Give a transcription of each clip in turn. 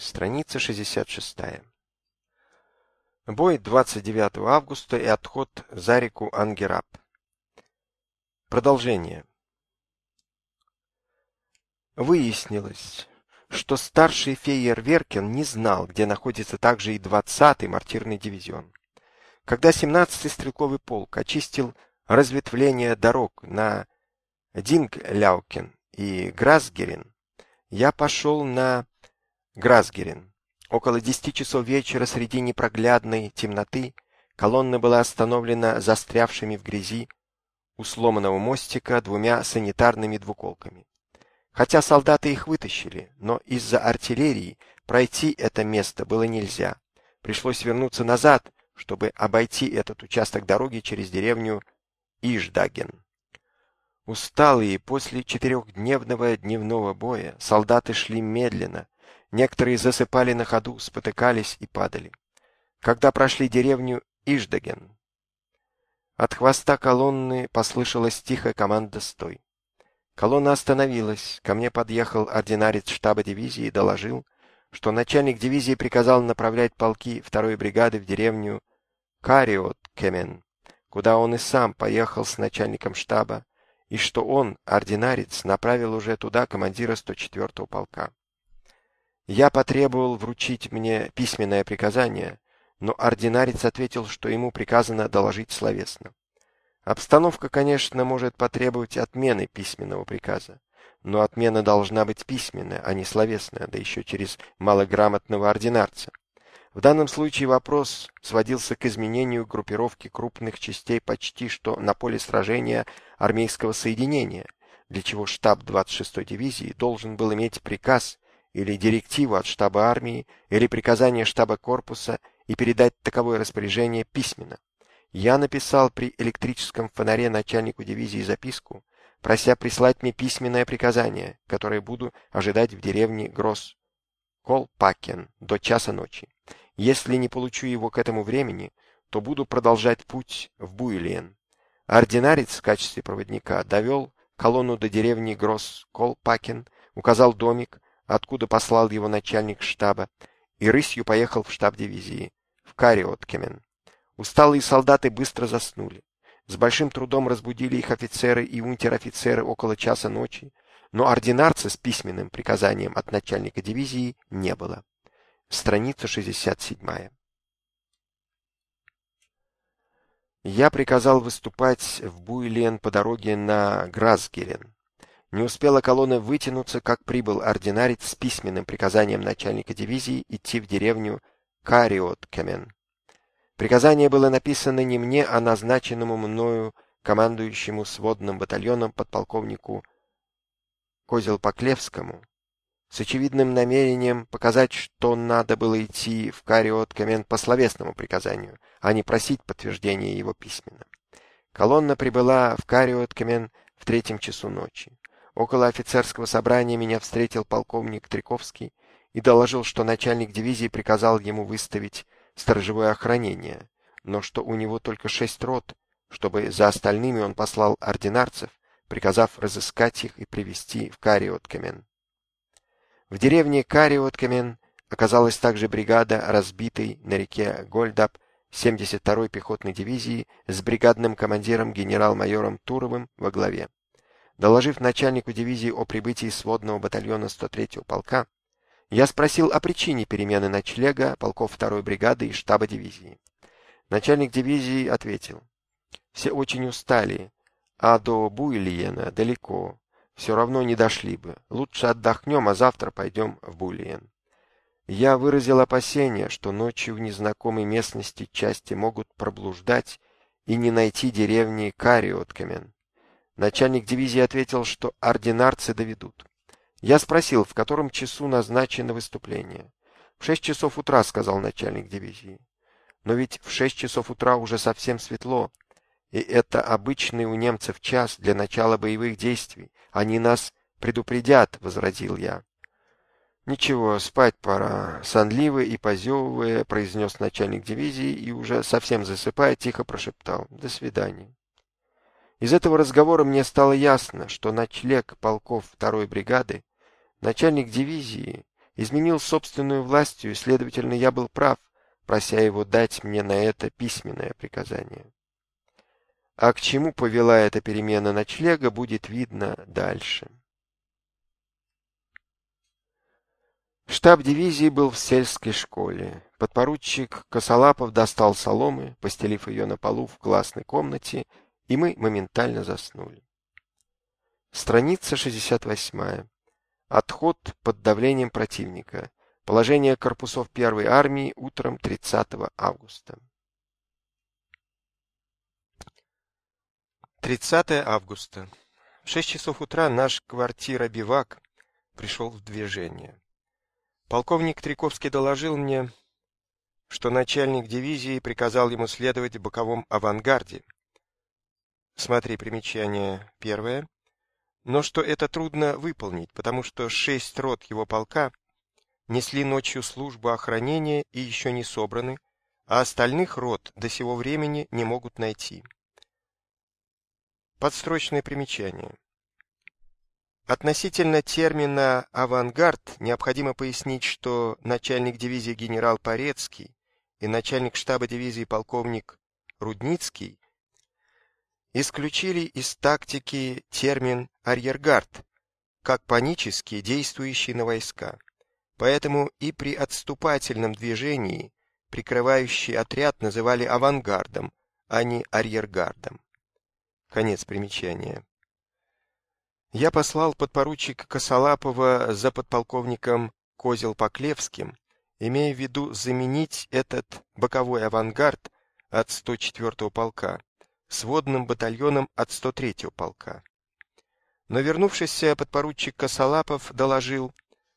Страница 66. Бой 29 августа и отход за реку Ангераб. Продолжение. Выяснилось, что старший Фейерверкен не знал, где находится также и 20-й мортирный дивизион. Когда 17-й стрелковый полк очистил разветвление дорог на Дингляукен и Грасгерин, я пошел на Грасгерин. Около десяти часов вечера среди непроглядной темноты колонна была остановлена застрявшими в грязи у сломанного мостика двумя санитарными двуколками. Хотя солдаты их вытащили, но из-за артиллерии пройти это место было нельзя. Пришлось вернуться назад, чтобы обойти этот участок дороги через деревню Иждаген. Усталые после четырехдневного дневного боя солдаты шли медленно, Некоторые засыпали на ходу, спотыкались и падали. Когда прошли деревню Иждаген, от хвоста колонны послышалась тихая команда «Стой!». Колонна остановилась. Ко мне подъехал ординарец штаба дивизии и доложил, что начальник дивизии приказал направлять полки второй бригады в деревню Кариот-Кемен, куда он и сам поехал с начальником штаба, и что он, ординарец, направил уже туда командира 104-го полка. Я потребовал вручить мне письменное приказание, но ординарец ответил, что ему приказано доложить словесно. Обстановка, конечно, может потребовать отмены письменного приказа, но отмена должна быть письменная, а не словесная, да еще через малограмотного ординарца. В данном случае вопрос сводился к изменению группировки крупных частей почти что на поле сражения армейского соединения, для чего штаб 26-й дивизии должен был иметь приказ или директиву от штаба армии, или приказание штаба корпуса и передать таковое распоряжение письменно. Я написал при электрическом фонаре начальнику дивизии записку, прося прислать мне письменное приказание, которое буду ожидать в деревне Гросс Колпакен до часа ночи. Если не получу его к этому времени, то буду продолжать путь в Буйлиен. Ординарец в качестве проводника довел колонну до деревни Гросс Колпакен, указал домик, откуда послал его начальник штаба, и рысью поехал в штаб дивизии, в Кариоткемен. Усталые солдаты быстро заснули. С большим трудом разбудили их офицеры и унтер-офицеры около часа ночи, но ординарца с письменным приказанием от начальника дивизии не было. Страница 67. Я приказал выступать в Буйлен по дороге на Грасгелен. Не успела колонна вытянуться, как прибыл ординарец с письменным приказанием начальника дивизии идти в деревню Кариоткемен. Приказание было написано не мне, а назначенному мною командующему сводным батальоном подполковнику Козел-Поклевскому, с очевидным намерением показать, что надо было идти в Кариоткемен по словесному приказанию, а не просить подтверждения его письменно. Колонна прибыла в Кариоткемен в третьем часу ночи. Около офицерского собрания меня встретил полковник Триковский и доложил, что начальник дивизии приказал ему выставить сторожевое охранение, но что у него только шесть рот, чтобы за остальными он послал ординарцев, приказав разыскать их и привести в Кариоткамен. В деревне Кариоткамен оказалась также бригада, разбитой на реке Гольдап 72-й пехотной дивизии с бригадным командиром генерал-майором Туровым во главе. Доложив начальнику дивизии о прибытии сводного батальона 103-го полка, я спросил о причине перемены ночлега полков 2-й бригады и штаба дивизии. Начальник дивизии ответил, «Все очень устали, а до Буйлиена далеко, все равно не дошли бы. Лучше отдохнем, а завтра пойдем в Буйлиен». Я выразил опасение, что ночью в незнакомой местности части могут проблуждать и не найти деревни Кариоткамен. Начальник дивизии ответил, что ординарцы доведут. Я спросил, в котором часу назначено выступление. В шесть часов утра, сказал начальник дивизии. Но ведь в шесть часов утра уже совсем светло, и это обычный у немцев час для начала боевых действий. Они нас предупредят, возразил я. Ничего, спать пора, сонливо и позевывая, произнес начальник дивизии и уже совсем засыпая, тихо прошептал: "До свидания". Из этого разговора мне стало ясно, что ночлег полков второй бригады, начальник дивизии изменил собственную властью, и, следовательно, я был прав, прося его дать мне на это письменное приказание. А к чему повела эта перемена ночлега, будет видно дальше. Штаб дивизии был в сельской школе. Подпоручик Косолапов достал соломы, постелив ее на полу в классной комнате, и мы моментально заснули. Страница 68. Отход под давлением противника. Положение корпусов первой армии утром 30 августа. 30 августа. В 6 часов утра наш квартира-бивак пришел в движение. Полковник Триковский доложил мне, что начальник дивизии приказал ему следовать в боковом авангарде. Смотри примечание первое. Но что это трудно выполнить, потому что шесть рот его полка несли ночью службу охранения и еще не собраны, а остальных рот до сего времени не могут найти. Подстрочное примечание. Относительно термина «авангард» необходимо пояснить, что начальник дивизии генерал Порецкий и начальник штаба дивизии полковник Рудницкий исключили из тактики термин «арьергард» как панически действующий на войска. Поэтому и при отступательном движении прикрывающий отряд называли авангардом, а не арьергардом. Конец примечания. Я послал подпоручика Косолапова за подполковником Козел-Поклевским, имея в виду заменить этот боковой авангард от 104-го полка сводным батальоном от 103-го полка. Но вернувшийся подпоручик Косолапов доложил,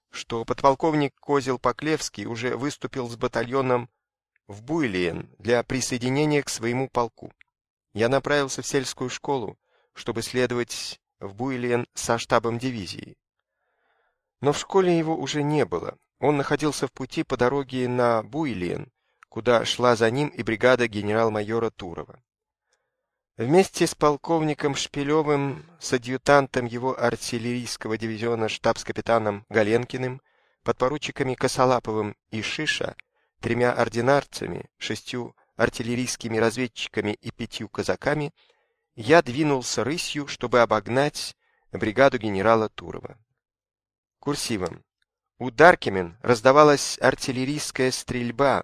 что подполковник Козел-Поклевский уже выступил с батальоном в Буйлиен для присоединения к своему полку. Я направился в сельскую школу, чтобы следовать в Буйлен со штабом дивизии. Но в школе его уже не было. Он находился в пути по дороге на Буйлен, куда шла за ним и бригада генерал-майора Турова. Вместе с полковником Шпилевым, с адъютантом его артиллерийского дивизиона штабс-капитаном Галенкиным, подпоручиками Косолаповым и Шиша, тремя ординарцами, шестью артиллерийскими разведчиками и пятью казаками – я двинулся рысью, чтобы обогнать бригаду генерала Турова. Курсивом. У Даркимен раздавалась артиллерийская стрельба.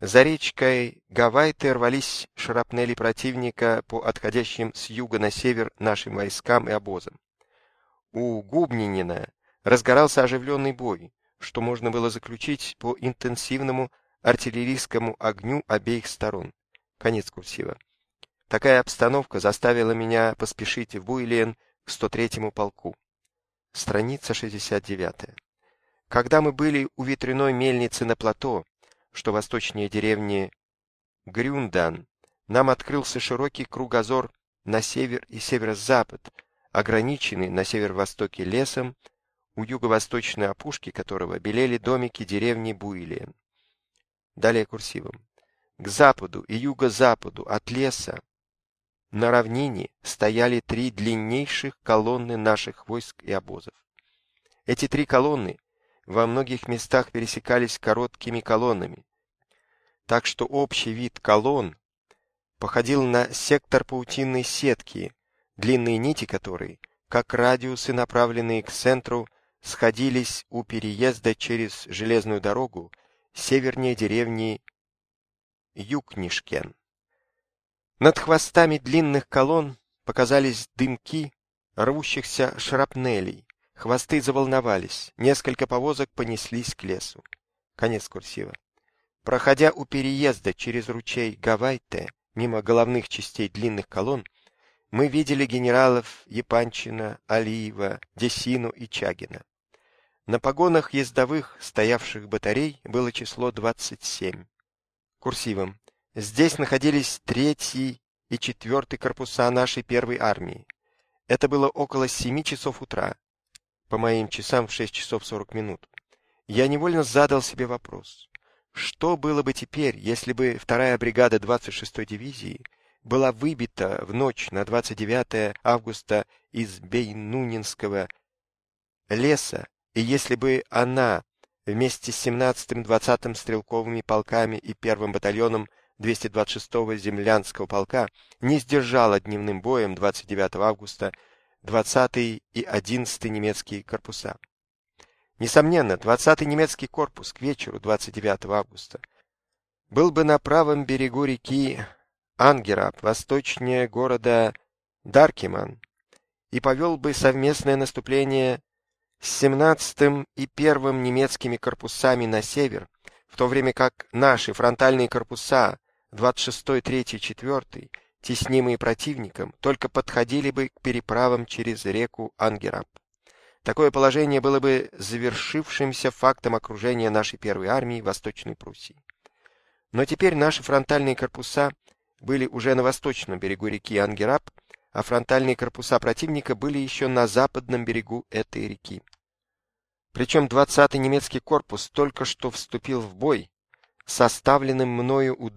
За речкой Гавайты рвались шрапнели противника по отходящим с юга на север нашим войскам и обозам. У Губнинина разгорался оживленный бой, что можно было заключить по интенсивному артиллерийскому огню обеих сторон. Конец курсива. Такая обстановка заставила меня поспешить в Буйлен к 103-му полку. Страница 69. Когда мы были у ветряной мельницы на плато, что восточнее деревни Грюндан, нам открылся широкий кругозор на север и северо-запад, ограниченный на северо-востоке лесом, у юго-восточной опушки которого белели домики деревни Буйлен. Далее курсивом. К западу и юго-западу от леса на равнине стояли три длиннейших колонны наших войск и обозов. Эти три колонны во многих местах пересекались короткими колоннами, так что общий вид колонн походил на сектор паутинной сетки, длинные нити которой, как радиусы, направленные к центру, сходились у переезда через железную дорогу севернее деревни Юкнишкен. Над хвостами длинных колонн показались дымки рвущихся шрапнелей. Хвосты заволновались, несколько повозок понеслись к лесу. Конец курсива. Проходя у переезда через ручей Гавайте, мимо головных частей длинных колонн, мы видели генералов Епанчина, Алиева, Десину и Чагина. На погонах ездовых, стоявших батарей, было число 27. Курсивом. Здесь находились третий и четвертый корпуса нашей первой армии. Это было около семи часов утра, по моим часам в шесть часов сорок минут. Я невольно задал себе вопрос, что было бы теперь, если бы вторая бригада 26-й дивизии была выбита в ночь на 29 августа из Бейнунинского леса, и если бы она вместе с 17-м, 20-м стрелковыми полками и первым батальоном 226-го землянского полка не сдержала дневным боем 29 августа 20-й и 11-й немецкие корпуса. Несомненно, 20-й немецкий корпус к вечеру 29 августа был бы на правом берегу реки Ангераб, восточнее города Даркиман, и повел бы совместное наступление с 17-м и 1-м немецкими корпусами на север, в то время как наши фронтальные корпуса 26-й, 3-й, 4-й, теснимые противником, только подходили бы к переправам через реку Ангераб. Такое положение было бы завершившимся фактом окружения нашей первой армии Восточной Пруссии. Но теперь наши фронтальные корпуса были уже на восточном берегу реки Ангераб, а фронтальные корпуса противника были еще на западном берегу этой реки. Причем 20-й немецкий корпус только что вступил в бой, составленным мною у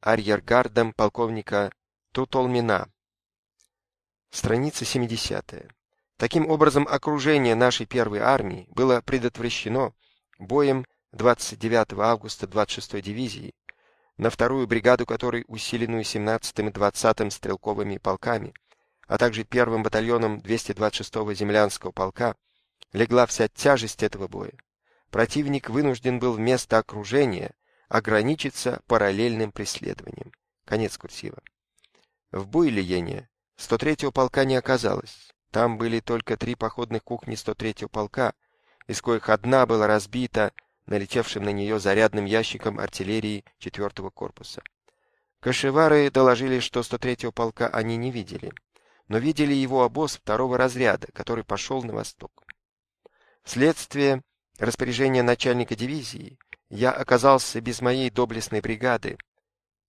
арьергардом полковника Тутолмина. Страница 70. Таким образом, окружение нашей первой армии было предотвращено боем 29 августа 26-й дивизии, на вторую бригаду которой, усиленную 17-м и 20-м стрелковыми полками, а также первым батальоном 226-го землянского полка, легла вся тяжесть этого боя. Противник вынужден был вместо окружения ограничиться параллельным преследованием. Конец курсива. В Буйлиене 103-го полка не оказалось. Там были только три походных кухни 103-го полка, из коих одна была разбита налетевшим на нее зарядным ящиком артиллерии 4-го корпуса. Кашевары доложили, что 103-го полка они не видели, но видели его обоз второго разряда, который пошел на восток. Вследствие распоряжения начальника дивизии я оказался без моей доблестной бригады,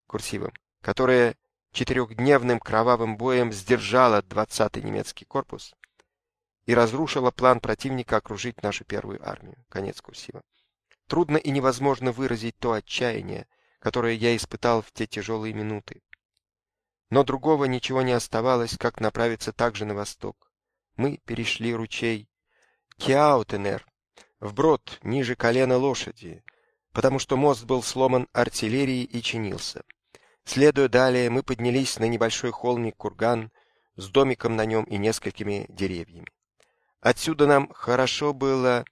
курсивом, которая четырехдневным кровавым боем сдержала 20-й немецкий корпус и разрушила план противника окружить нашу первую армию. Конец курсива. Трудно и невозможно выразить то отчаяние, которое я испытал в те тяжелые минуты. Но другого ничего не оставалось, как направиться также на восток. Мы перешли ручей Киаутенер, вброд ниже колена лошади, потому что мост был сломан артиллерией и чинился. Следуя далее, мы поднялись на небольшой холмик курган с домиком на нем и несколькими деревьями. Отсюда нам хорошо было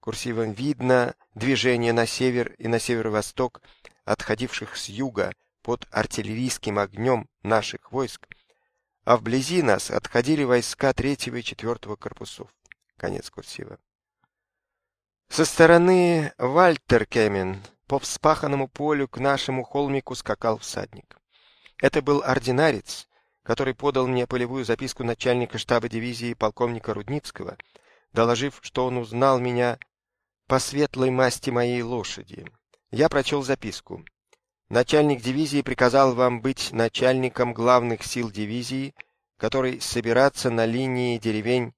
курсивом видно движение на север и на северо-восток, отходивших с юга под артиллерийским огнем наших войск, а вблизи нас отходили войска третьего и четвертого корпусов. Конец курсива. Со стороны Вальтеркемен по вспаханному полю к нашему холмику скакал всадник. Это был ординарец, который подал мне полевую записку начальника штаба дивизии полковника Рудницкого, доложив, что он узнал меня по светлой масти моей лошади. Я прочел записку. Начальник дивизии приказал вам быть начальником главных сил дивизии, который собираться на линии деревень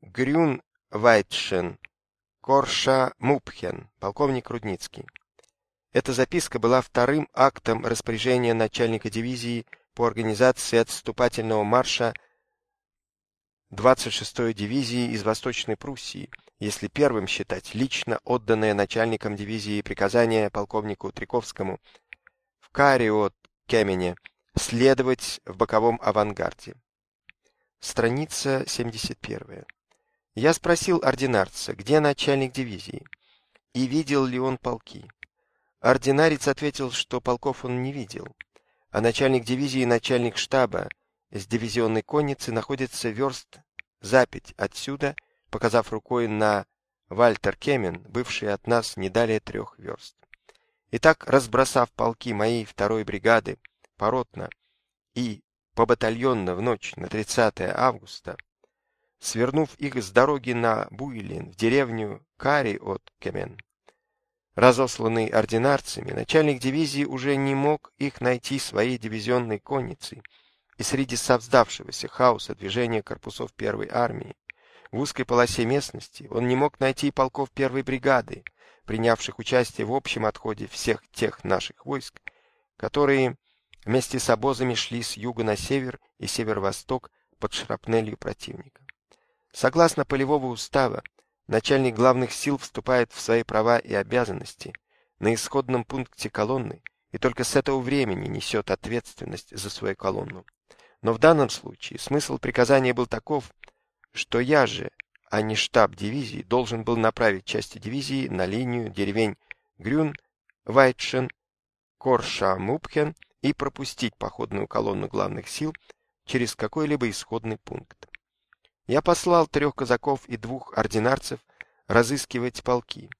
Грюн-Вайтшен Корша Мупхен, полковник Рудницкий. Эта записка была вторым актом распоряжения начальника дивизии по организации отступательного марша 26-й дивизии из Восточной Пруссии, если первым считать лично отданное начальником дивизии приказание полковнику Триковскому в Кариот Кемене следовать в боковом авангарде. Страница 71. Я спросил ординарца, где начальник дивизии, и видел ли он полки. Ординарец ответил, что полков он не видел, а начальник дивизии и начальник штаба с дивизионной конницы находятся верст за пять отсюда, показав рукой на Вальтер Кемен, бывший от нас не далее трех верст. Итак, разбросав полки моей второй бригады поротно и побатальонно в ночь на 30 августа, свернув их с дороги на Буйлин в деревню Кари от Кемен. Разосланный ординарцами, начальник дивизии уже не мог их найти своей дивизионной конницей, и среди совздавшегося хаоса движения корпусов первой армии в узкой полосе местности он не мог найти полков первой бригады, принявших участие в общем отходе всех тех наших войск, которые вместе с обозами шли с юга на север и северо-восток под шрапнелью противника. Согласно полевого устава, начальник главных сил вступает в свои права и обязанности на исходном пункте колонны и только с этого времени несет ответственность за свою колонну. Но в данном случае смысл приказания был таков, что я же, а не штаб дивизии, должен был направить части дивизии на линию деревень Грюн, Вайтшен, Корша-Мупхен и пропустить походную колонну главных сил через какой-либо исходный пункт. Я послал трех казаков и двух ординарцев разыскивать полки,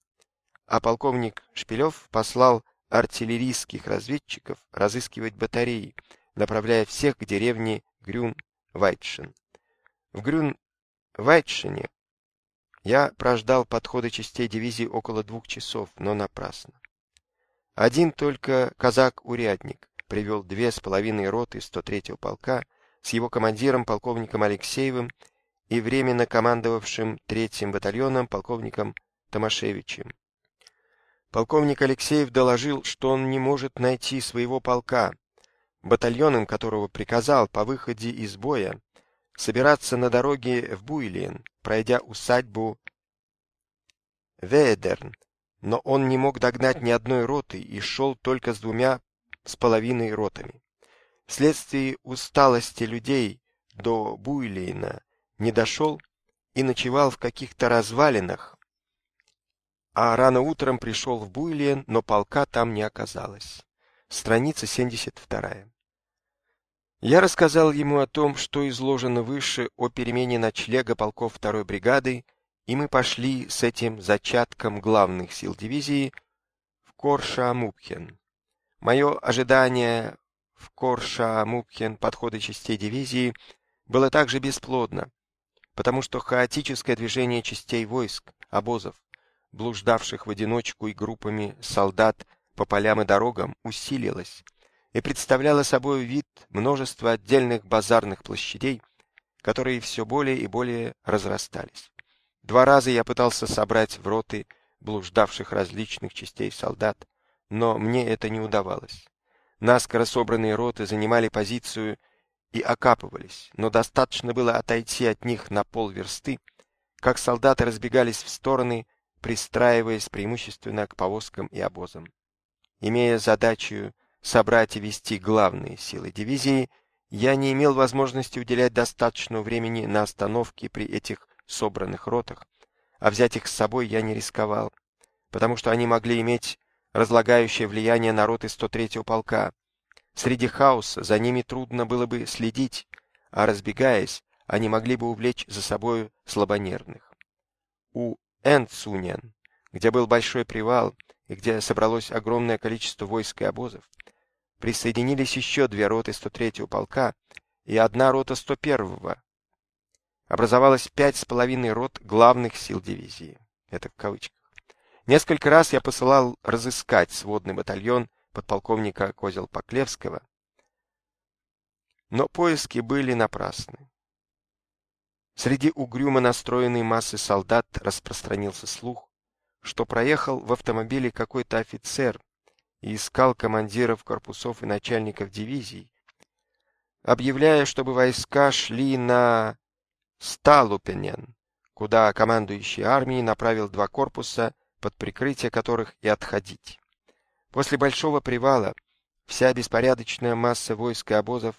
а полковник Шпилев послал артиллерийских разведчиков разыскивать батареи, направляя всех к деревне Грюн-Вайтшен. В Грюн-Вайтшене я прождал подхода частей дивизии около двух часов, но напрасно. Один только казак-урядник привел две с половиной роты 103-го полка с его командиром полковником Алексеевым и временно командовавшим третьим батальоном полковником Томашевичем. Полковник Алексеев доложил, что он не может найти своего полка, батальоном которого приказал по выходе из боя собираться на дороге в Буйлин, пройдя усадьбу Ведерн, но он не мог догнать ни одной роты и шел только с двумя с половиной ротами. Вследствие усталости людей до Буйлина не дошел и ночевал в каких-то развалинах, а рано утром пришел в Буйлен, но полка там не оказалось. Страница 72. Я рассказал ему о том, что изложено выше о перемене ночлега полков второй бригады, и мы пошли с этим зачатком главных сил дивизии в Корша-Мупхен. Мое ожидание в Корша-Мупхен подхода частей дивизии было также бесплодно, потому что хаотическое движение частей войск, обозов, блуждавших в одиночку и группами солдат по полям и дорогам, усилилось и представляло собой вид множества отдельных базарных площадей, которые все более и более разрастались. Два раза я пытался собрать в роты блуждавших различных частей солдат, но мне это не удавалось. Наскоро собранные роты занимали позицию и окапывались, но достаточно было отойти от них на полверсты, как солдаты разбегались в стороны, пристраиваясь преимущественно к повозкам и обозам. Имея задачу собрать и вести главные силы дивизии, я не имел возможности уделять достаточного времени на остановки при этих собранных ротах, а взять их с собой я не рисковал, потому что они могли иметь разлагающее влияние на роты 103-го полка. Среди хаоса за ними трудно было бы следить, а разбегаясь, они могли бы увлечь за собою слабонервных. У Энцунен, где был большой привал и где собралось огромное количество войск и обозов, присоединились еще две роты 103-го полка и одна рота 101-го. Образовалось пять с половиной рот главных сил дивизии. Это в кавычках. Несколько раз я посылал разыскать сводный батальон подполковника Козел-Поклевского, но поиски были напрасны. Среди угрюмо настроенной массы солдат распространился слух, что проехал в автомобиле какой-то офицер и искал командиров корпусов и начальников дивизий, объявляя, чтобы войска шли на Сталупенен, куда командующий армией направил два корпуса, под прикрытие которых и отходить. После большого привала вся беспорядочная масса войск и обозов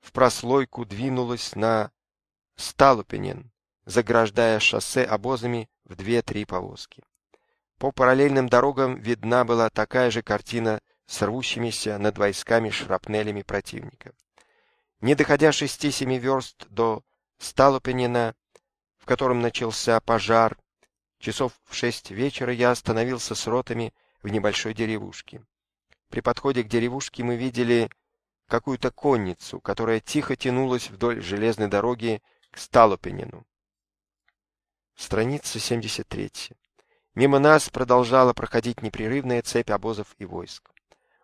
в прослойку двинулась на Сталупенен, заграждая шоссе обозами в две-три повозки. По параллельным дорогам видна была такая же картина с рвущимися над войсками шрапнелями противника. Не доходя шести-семи верст до Сталупенина, в котором начался пожар, часов в шесть вечера я остановился с ротами в небольшой деревушке. При подходе к деревушке мы видели какую-то конницу, которая тихо тянулась вдоль железной дороги к Сталупенину. Страница 73. Мимо нас продолжала проходить непрерывная цепь обозов и войск.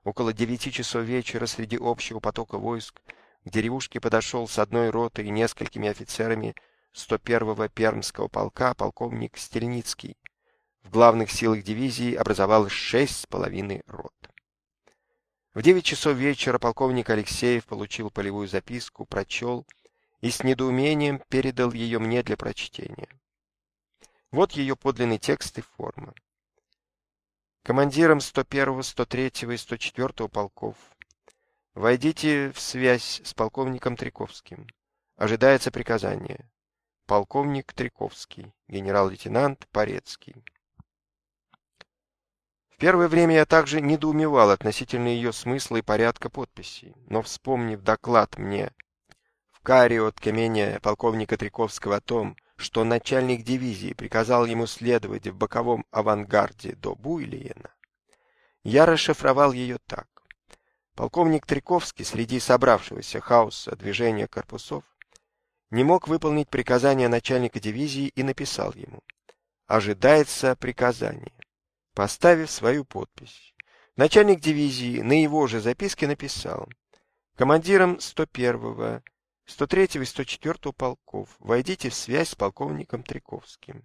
Около девяти часов вечера среди общего потока войск к деревушке подошел с одной ротой и несколькими офицерами 101-го Пермского полка полковник Стельницкий. В главных силах дивизии образовалось шесть с половиной рот. В девять часов вечера полковник Алексеев получил полевую записку, прочел и с недоумением передал ее мне для прочтения. Вот ее подлинный текст и форма. Командирам 101, 103 и 104 полков. Войдите в связь с полковником Триковским. Ожидается приказание. Полковник Триковский, генерал-лейтенант Порецкий. Первое время я также недоумевал относительно ее смысла и порядка подписей, но, вспомнив доклад мне в Карио от Каменя полковника Триковского о том, что начальник дивизии приказал ему следовать в боковом авангарде до Буйлиена, я расшифровал ее так. Полковник Триковский среди собравшегося хаоса движения корпусов не мог выполнить приказание начальника дивизии и написал ему «Ожидается приказание» поставив свою подпись. Начальник дивизии на его же записке написал «Командирам 101-го, 103-го и 104-го полков войдите в связь с полковником Триковским».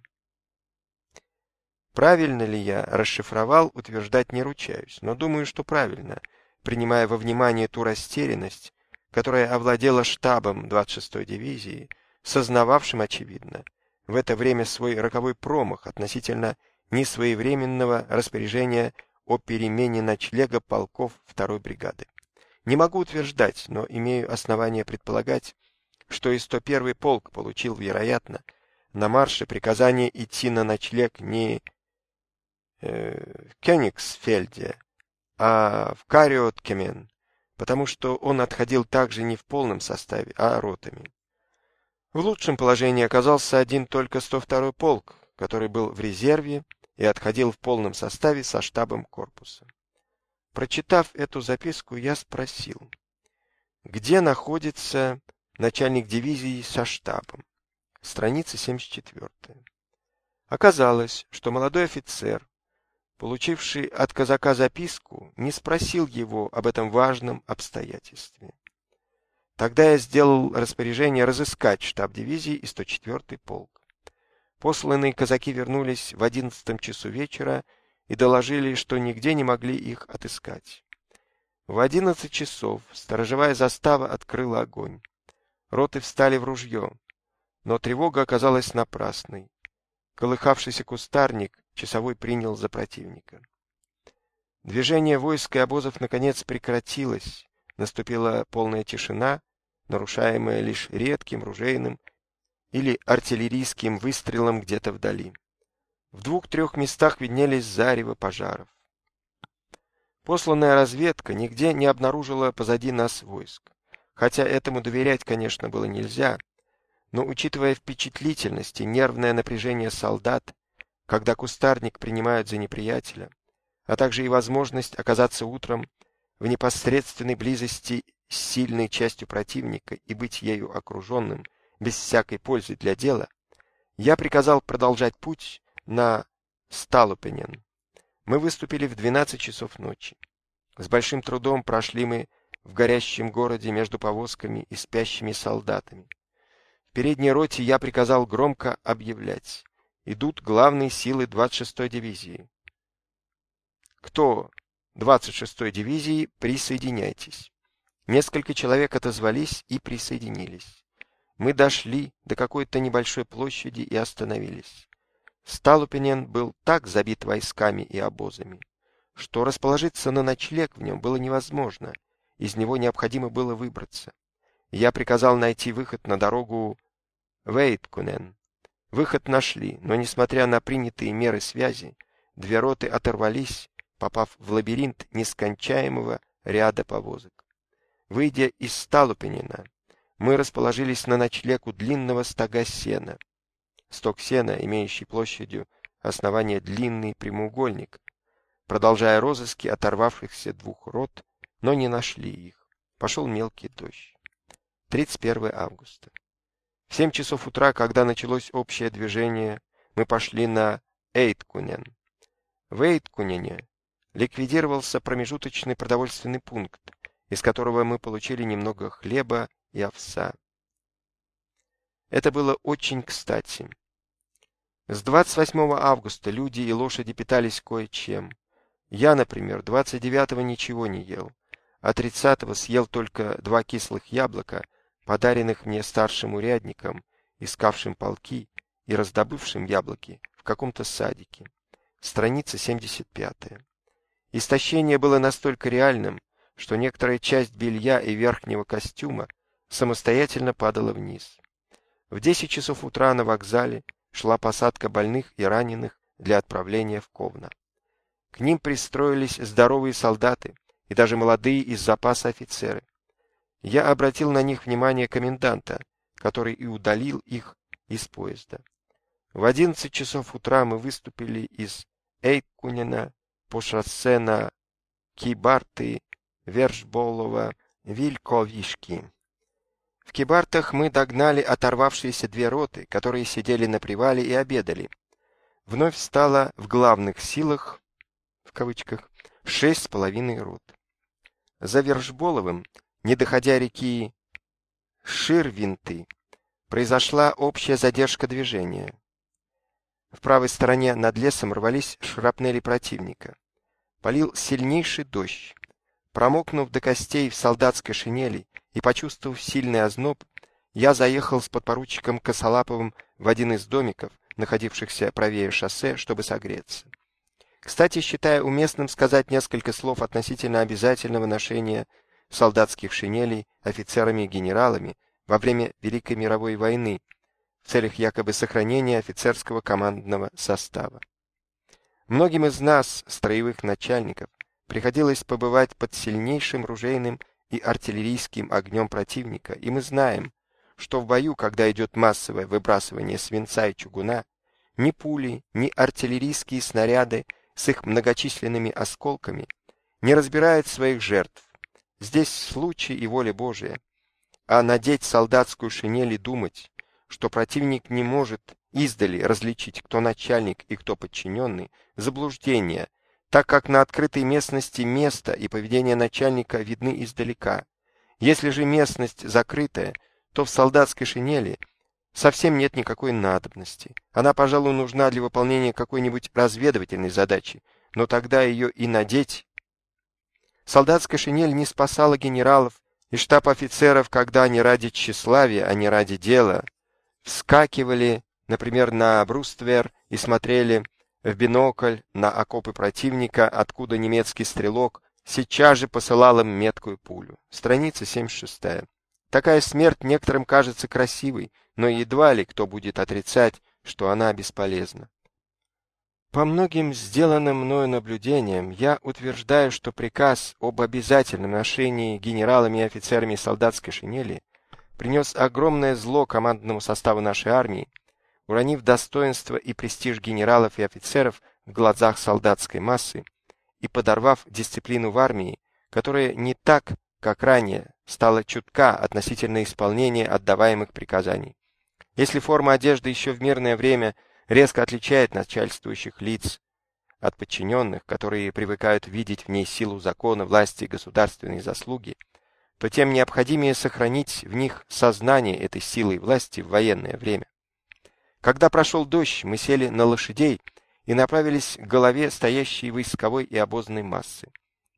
Правильно ли я расшифровал, утверждать не ручаюсь, но думаю, что правильно, принимая во внимание ту растерянность, которая овладела штабом 26-й дивизии, сознававшим, очевидно, в это время свой роковой промах относительно несвоевременного распоряжения о перемене ночлега полков второй бригады. Не могу утверждать, но имею основания предполагать, что и 101-й полк получил, вероятно, на марше приказание идти на ночлег не э, в Кёнигсфельде, а в Кариоткемен, потому что он отходил также не в полном составе, а ротами. В лучшем положении оказался один только 102-й полк, который был в резерве и отходил в полном составе со штабом корпуса. Прочитав эту записку, я спросил, где находится начальник дивизии со штабом. Страница 74. Оказалось, что молодой офицер, получивший от казака записку, не спросил его об этом важном обстоятельстве. Тогда я сделал распоряжение разыскать штаб дивизии и 104-й полк. Посланные казаки вернулись в одиннадцатом часу вечера и доложили, что нигде не могли их отыскать. В одиннадцать часов сторожевая застава открыла огонь. Роты встали в ружье, но тревога оказалась напрасной. Колыхавшийся кустарник часовой принял за противника. Движение войск и обозов наконец прекратилось. Наступила полная тишина, нарушаемая лишь редким ружейным или артиллерийским выстрелом где-то вдали. В двух-трех местах виднелись зарево пожаров. Посланная разведка нигде не обнаружила позади нас войск. Хотя этому доверять, конечно, было нельзя, но учитывая впечатлительность и нервное напряжение солдат, когда кустарник принимают за неприятеля, а также и возможность оказаться утром в непосредственной близости с сильной частью противника и быть ею окруженным – без всякой пользы для дела, я приказал продолжать путь на Сталупенен. Мы выступили в 12 часов ночи. С большим трудом прошли мы в горящем городе между повозками и спящими солдатами. В передней роте я приказал громко объявлять. Идут главные силы 26-й дивизии. Кто 26-й дивизии, присоединяйтесь. Несколько человек отозвались и присоединились. Мы дошли до какой-то небольшой площади и остановились. Сталупинен был так забит войсками и обозами, что расположиться на ночлег в нем было невозможно, из него необходимо было выбраться. Я приказал найти выход на дорогу Вейткунен. Выход нашли, но, несмотря на принятые меры связи, две роты оторвались, попав в лабиринт нескончаемого ряда повозок. Выйдя из Сталупинена, мы расположились на ночлег у длинного стога сена. Стог сена, имеющий площадью основание длинный прямоугольник. Продолжая розыски оторвавшихся двух рот, но не нашли их. Пошел мелкий дождь. 31 августа. В 7 часов утра, когда началось общее движение, мы пошли на Эйткунен. В Эйткунене ликвидировался промежуточный продовольственный пункт, из которого мы получили немного хлеба и овса. Это было очень кстати. С 28 августа люди и лошади питались кое-чем. Я, например, 29-го ничего не ел, а 30-го съел только два кислых яблока, подаренных мне старшим урядником, искавшим полки и раздобывшим яблоки в каком-то садике. Страница 75. Истощение было настолько реальным, что некоторая часть белья и верхнего костюма самостоятельно падала вниз. В 10 часов утра на вокзале шла посадка больных и раненых для отправления в Ковна. К ним пристроились здоровые солдаты и даже молодые из запаса офицеры. Я обратил на них внимание коменданта, который и удалил их из поезда. В 11 часов утра мы выступили из Эйкунина по шоссе на Кибарты, Вершболова, Вильковишки. В Кибартах мы догнали оторвавшиеся две роты, которые сидели на привале и обедали. Вновь стало в главных силах, в кавычках, шесть с половиной рот. За Вершболовым, не доходя реки Ширвинты, произошла общая задержка движения. В правой стороне над лесом рвались шрапнели противника. Полил сильнейший дождь. Промокнув до костей в солдатской шинели и почувствовав сильный озноб, я заехал с подпоручиком Косолаповым в один из домиков, находившихся правее шоссе, чтобы согреться. Кстати, считаю уместным сказать несколько слов относительно обязательного ношения солдатских шинелей офицерами и генералами во время Великой мировой войны, в целях якобы сохранения офицерского командного состава. Многим из нас, строевых начальников, приходилось побывать под сильнейшим ружейным и артиллерийским огнем противника, и мы знаем, что в бою, когда идет массовое выбрасывание свинца и чугуна, ни пули, ни артиллерийские снаряды с их многочисленными осколками не разбирают своих жертв. Здесь случай и воля Божия. А надеть солдатскую шинель и думать, что противник не может издали различить, кто начальник и кто подчиненный, заблуждение, так как на открытой местности место и поведение начальника видны издалека. Если же местность закрытая, то в солдатской шинели совсем нет никакой надобности. Она, пожалуй, нужна для выполнения какой-нибудь разведывательной задачи, но тогда ее и надеть. Солдатская шинель не спасала генералов и штаб-офицеров, когда они ради тщеславия, а не ради дела – вскакивали, например, на бруствер и смотрели в бинокль на окопы противника, откуда немецкий стрелок сейчас же посылал им меткую пулю. Страница 76. Такая смерть некоторым кажется красивой, но едва ли кто будет отрицать, что она бесполезна. По многим сделанным мною наблюдениям я утверждаю, что приказ об обязательном ношении генералами и офицерами солдатской шинели принес огромное зло командному составу нашей армии, уронив достоинство и престиж генералов и офицеров в глазах солдатской массы и подорвав дисциплину в армии, которая не так, как ранее, стала чутка относительно исполнения отдаваемых приказаний. Если форма одежды еще в мирное время резко отличает начальствующих лиц от подчиненных, которые привыкают видеть в ней силу закона, власти и государственной заслуги, то тем необходимее сохранить в них сознание этой силы и власти в военное время. Когда прошел дождь, мы сели на лошадей и направились к голове стоящей войсковой и обозной массы.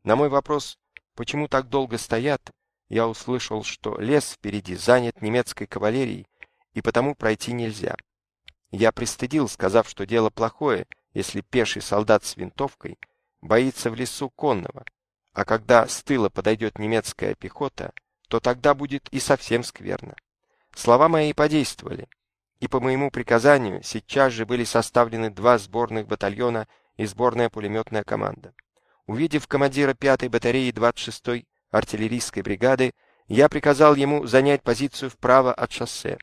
На мой вопрос, почему так долго стоят, я услышал, что лес впереди занят немецкой кавалерией, и потому пройти нельзя. Я пристыдил, сказав, что дело плохое, если пеший солдат с винтовкой боится в лесу конного, а когда с тыла подойдет немецкая пехота, то тогда будет и совсем скверно. Слова мои подействовали, и по моему приказанию сейчас же были составлены два сборных батальона и сборная пулеметная команда. Увидев командира 5-й батареи 26-й артиллерийской бригады, я приказал ему занять позицию вправо от шоссе.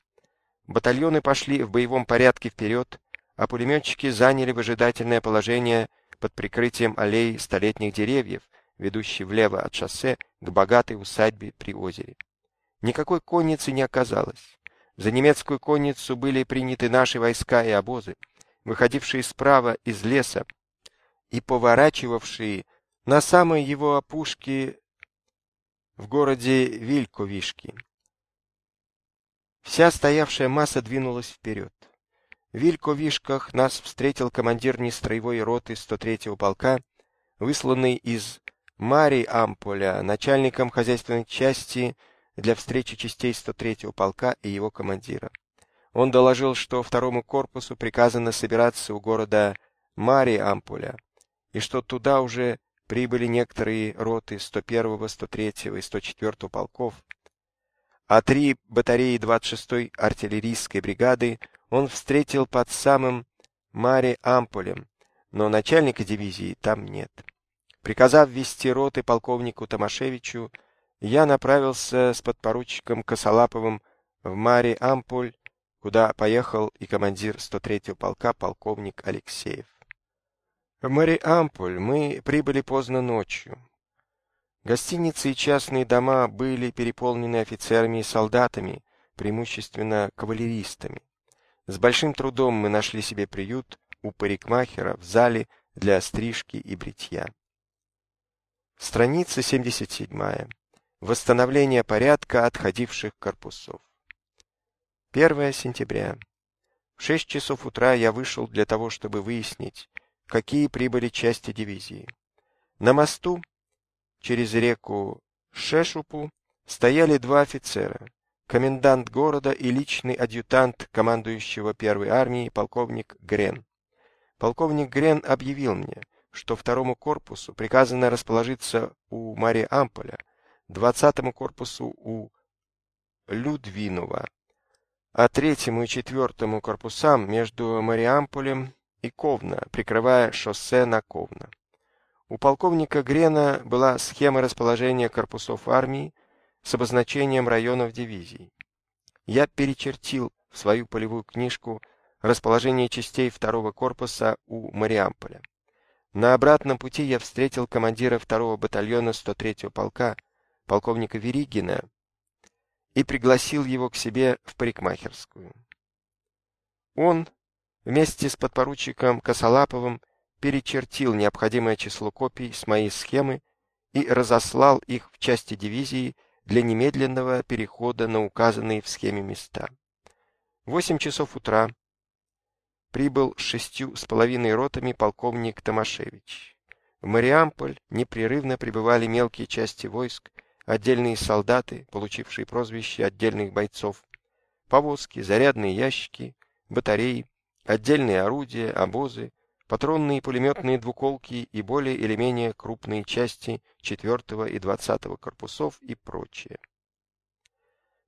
Батальоны пошли в боевом порядке вперед, а пулеметчики заняли выжидательное положение под прикрытием аллеи столетних деревьев, ведущей влево от шоссе к богатой усадьбе при озере. Никакой конницы не оказалось. За немецкую конницу были приняты наши войска и обозы, выходившие справа из леса и поворачивавшие на самой его опушке в городе Вильковишки. Вся стоявшая масса двинулась вперед. В Вильковишках нас встретил командир нестроевой роты 103-го полка, высланный из Марий Амполя, начальником хозяйственной части для встречи частей 103-го полка и его командира. Он доложил, что второму корпусу приказано собираться у города Мари-Ампуля, и что туда уже прибыли некоторые роты 101-го, 103-го и 104-го полков, а три батареи 26-й артиллерийской бригады он встретил под самым Мари-Амполем, но начальника дивизии там нет. Приказав вести роты полковнику Томашевичу, я направился с подпоручиком Косолаповым в Мари-Амполь, куда поехал и командир 103-го полка полковник Алексеев. В Мари-Амполь мы прибыли поздно ночью. Гостиницы и частные дома были переполнены офицерами и солдатами, преимущественно кавалеристами. С большим трудом мы нашли себе приют у парикмахера в зале для стрижки и бритья. Страница 77. Восстановление порядка отходивших корпусов. 1 сентября. В 6 часов утра я вышел для того, чтобы выяснить, какие прибыли части дивизии. На мосту через реку Шешупу стояли два офицера, комендант города и личный адъютант командующего первой армией полковник Грен. Полковник Грен объявил мне, что второму корпусу приказано расположиться у Марии Амполя, двадцатому корпусу у Людвинова, а третьему и четвертому корпусам между Мариамполем и Ковна, прикрывая шоссе на Ковна. У полковника Грена была схема расположения корпусов армии с обозначением районов дивизий. Я перечертил в свою полевую книжку расположение частей второго корпуса у Мариамполя. На обратном пути я встретил командира второго батальона 103-го полка, полковника Веригина, и пригласил его к себе в парикмахерскую. Он вместе с подпоручиком Косолаповым перечертил необходимое число копий с моей схемы и разослал их в части дивизии для немедленного перехода на указанные в схеме места. В 8 часов утра прибыл с шестью с половиной ротами полковник Томашевич. В Мариамполь непрерывно прибывали мелкие части войск, отдельные солдаты, получившие прозвище отдельных бойцов, повозки, зарядные ящики, батареи, отдельные орудия, обозы, патронные и пулеметные двуколки и более или менее крупные части 4 и 20 корпусов и прочее.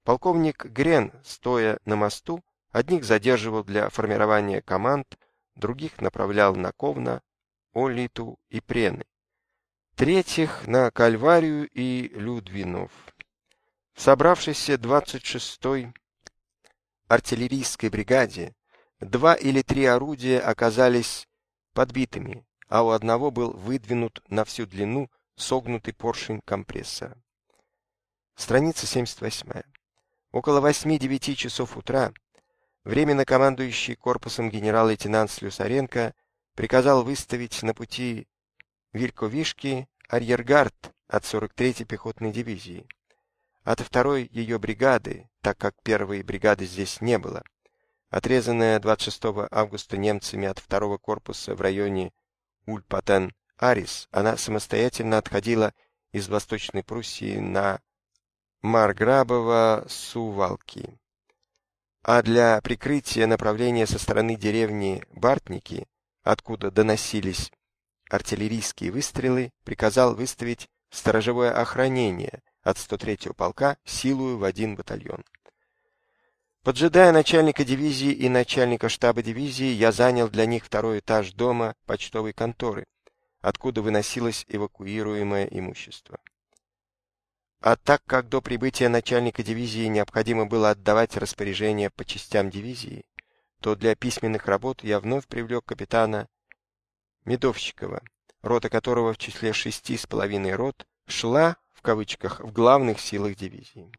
Полковник Грен, стоя на мосту, одних задерживал для формирования команд, других направлял на Ковна, Олиту и Прены, третьих на Кальварию и Людвинов. В собравшейся 26-й артиллерийской бригаде два или три орудия оказались подбитыми, а у одного был выдвинут на всю длину согнутый поршень компрессора. Страница 78. Около 8-9 часов утра временно командующий корпусом генерал-лейтенант Слюсаренко приказал выставить на пути Вильковишки арьергард от 43-й пехотной дивизии. От второй ее бригады, так как первой бригады здесь не было, Отрезанная 26 августа немцами от второго корпуса в районе Ульпатен-Арис, она самостоятельно отходила из Восточной Пруссии на Марграбово-Сувалки. А для прикрытия направления со стороны деревни Бартники, откуда доносились артиллерийские выстрелы, приказал выставить сторожевое охранение от 103-го полка силою в один батальон. Поджидая начальника дивизии и начальника штаба дивизии, я занял для них второй этаж дома почтовой конторы, откуда выносилось эвакуируемое имущество. А так как до прибытия начальника дивизии необходимо было отдавать распоряжения по частям дивизии, то для письменных работ я вновь привлек капитана Медовщикова, рота которого в числе шести с половиной рот шла, в кавычках, в главных силах дивизии.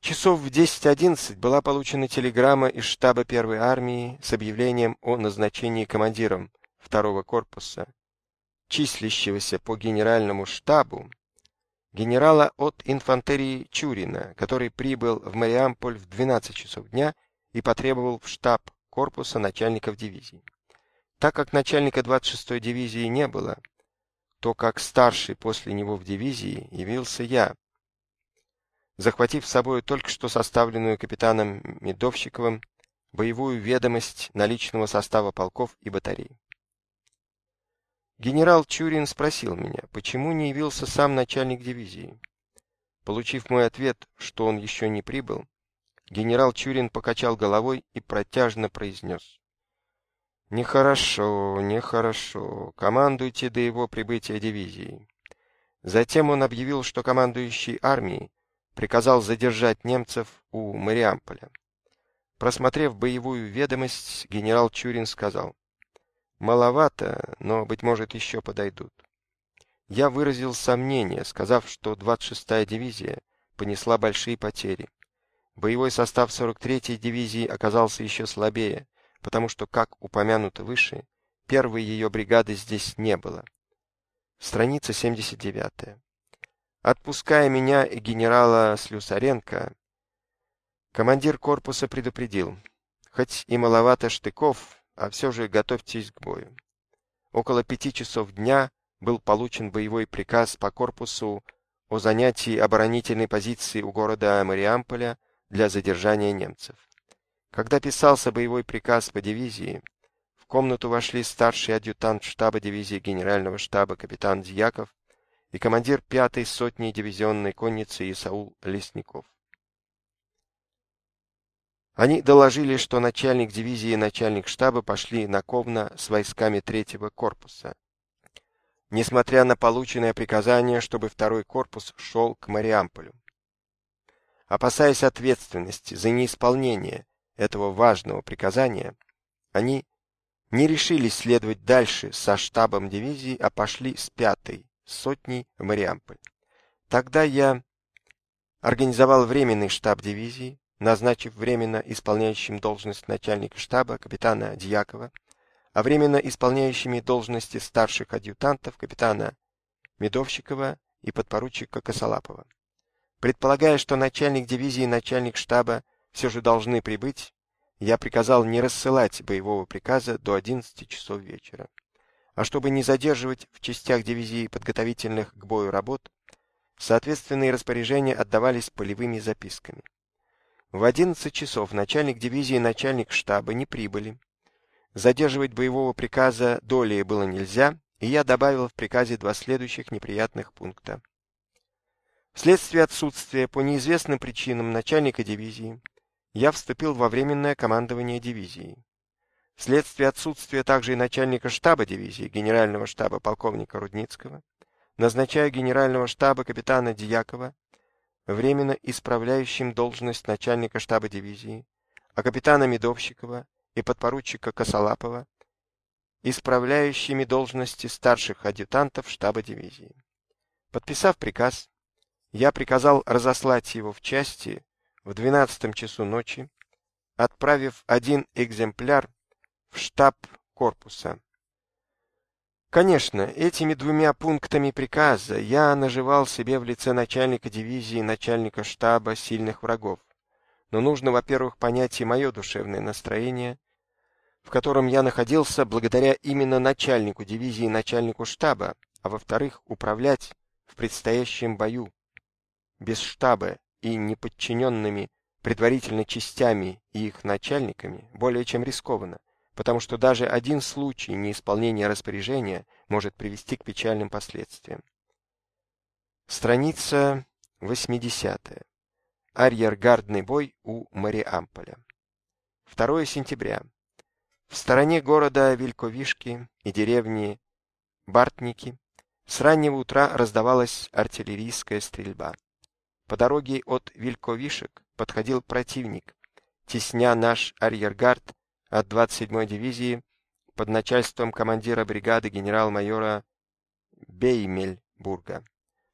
Часов в 10-11 была получена телеграмма из штаба первой армии с объявлением о назначении командиром второго корпуса, числящегося по генеральному штабу, генерала от инфантерии Чурина, который прибыл в Мариамполь в 12 часов дня и потребовал в штаб корпуса начальников дивизий. Так как начальника 26-й дивизии не было, то как старший после него в дивизии явился я, захватив с собой только что составленную капитаном Медовщиковым боевую ведомость наличного состава полков и батарей. Генерал Чурин спросил меня, почему не явился сам начальник дивизии. Получив мой ответ, что он еще не прибыл, генерал Чурин покачал головой и протяжно произнес. «Нехорошо, нехорошо. Командуйте до его прибытия дивизии». Затем он объявил, что командующий армией приказал задержать немцев у Мариамполя. Просмотрев боевую ведомость, генерал Чурин сказал, «Маловато, но, быть может, еще подойдут». Я выразил сомнение, сказав, что 26-я дивизия понесла большие потери. Боевой состав 43-й дивизии оказался еще слабее, потому что, как упомянуто выше, первой ее бригады здесь не было. Страница 79. Отпуская меня и генерала Слюсаренко, командир корпуса предупредил, хоть и маловато штыков, а все же готовьтесь к бою. Около пяти часов дня был получен боевой приказ по корпусу о занятии оборонительной позиции у города Мариамполя для задержания немцев. Когда писался боевой приказ по дивизии, в комнату вошли старший адъютант штаба дивизии генерального штаба капитан Дьяков и командир пятой сотни дивизионной конницы Исаул Лесников. Они доложили, что начальник дивизии и начальник штаба пошли на Ковна с войсками третьего корпуса. Несмотря на полученное приказание, чтобы второй корпус шел к Мариамполю. Опасаясь ответственности за неисполнение этого важного приказания, они не решились следовать дальше со штабом дивизии, а пошли с пятой сотней в Мариамполь. Тогда я организовал временный штаб дивизии, назначив временно исполняющим должность начальника штаба капитана Дьякова, а временно исполняющими должности старших адъютантов капитана Медовщикова и подпоручика Косолапова. Предполагая, что начальник дивизии и начальник штаба все же должны прибыть, я приказал не рассылать боевого приказа до 11 часов вечера. А чтобы не задерживать в частях дивизии подготовительных к бою работ, соответственные распоряжения отдавались полевыми записками. В 11 часов начальник дивизии и начальник штаба не прибыли. Задерживать боевого приказа долей было нельзя, и я добавил в приказе два следующих неприятных пункта. Вследствие отсутствия по неизвестным причинам начальника дивизии, я вступил во временное командование дивизией. Вследствие отсутствия также и начальника штаба дивизии, генерального штаба полковника Рудницкого, назначаю генерального штаба капитана Дьякова временно исправляющим должность начальника штаба дивизии, а капитана Медовщикова и подпоручика Косолапова исправляющими должности старших адъютантов штаба дивизии. Подписав приказ, я приказал разослать его в части в 12 часу ночи, отправив один экземпляр в штаб корпуса. Конечно, этими двумя пунктами приказа я наживал себе в лице начальника дивизии и начальника штаба сильных врагов. Но нужно, во-первых, понять и мое душевное настроение, в котором я находился благодаря именно начальнику дивизии и начальнику штаба, а во-вторых, управлять в предстоящем бою без штаба и неподчиненными предварительно частями и их начальниками более чем рискованно потому что даже один случай неисполнения распоряжения может привести к печальным последствиям. Страница 80. Арьергардный бой у Мариамполя. 2 сентября. В стороне города Вильковишки и деревни Бартники с раннего утра раздавалась артиллерийская стрельба. По дороге от Вильковишек подходил противник, тесня наш арьергард от 27-й дивизии под начальством командира бригады генерал-майора Беймельбурга.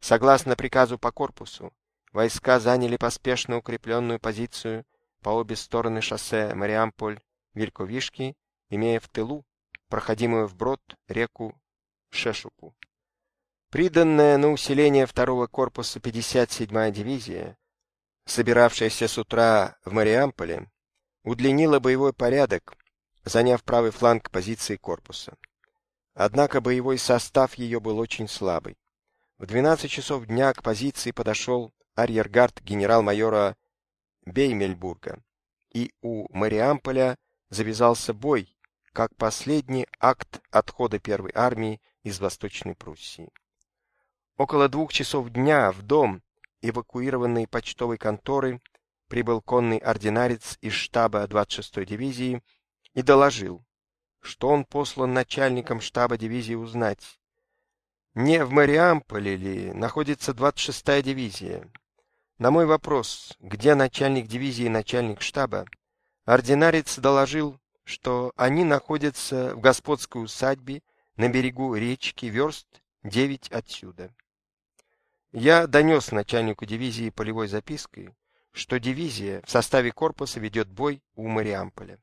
Согласно приказу по корпусу, войска заняли поспешно укрепленную позицию по обе стороны шоссе Мариамполь-Вильковишки, имея в тылу проходимую вброд реку Шешуку. Приданная на усиление второго корпуса 57-я дивизия, собиравшаяся с утра в Мариамполе, удлинила боевой порядок, заняв правый фланг позиции корпуса. Однако боевой состав ее был очень слабый. В 12 часов дня к позиции подошел арьергард генерал-майора Беймельбурга и у Мариамполя завязался бой, как последний акт отхода первой армии из Восточной Пруссии. Около двух часов дня в дом эвакуированной почтовой конторы прибыл конный ординарец из штаба 26-й дивизии и доложил, что он послан начальником штаба дивизии узнать, не в Мариамполе ли находится 26-я дивизия. На мой вопрос, где начальник дивизии и начальник штаба, ординарец доложил, что они находятся в господской усадьбе на берегу речки верст 9 отсюда. Я донес начальнику дивизии полевой запиской, что дивизия в составе корпуса ведет бой у Мариамполя.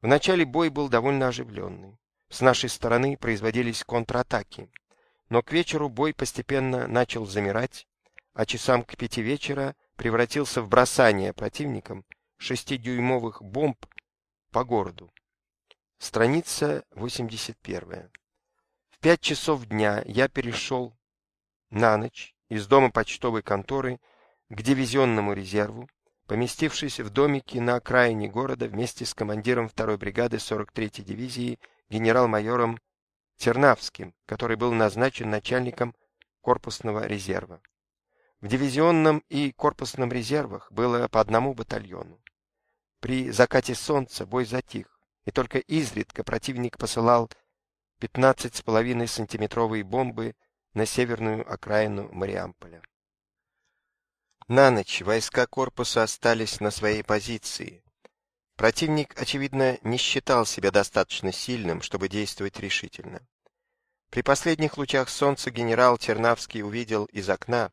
Вначале бой был довольно оживленный. С нашей стороны производились контратаки, но к вечеру бой постепенно начал замирать, а часам к пяти вечера превратился в бросание противником шестидюймовых бомб по городу. Страница 81. В пять часов дня я перешел на ночь из дома почтовой конторы к дивизионному резерву, поместившись в домике на окраине города вместе с командиром 2-й бригады 43-й дивизии генерал-майором Тернавским, который был назначен начальником корпусного резерва. В дивизионном и корпусном резервах было по одному батальону. При закате солнца бой затих, и только изредка противник посылал 15,5 сантиметровые бомбы на северную окраину Мариамполя. На ночь войска корпуса остались на своей позиции. Противник, очевидно, не считал себя достаточно сильным, чтобы действовать решительно. При последних лучах солнца генерал Тернавский увидел из окна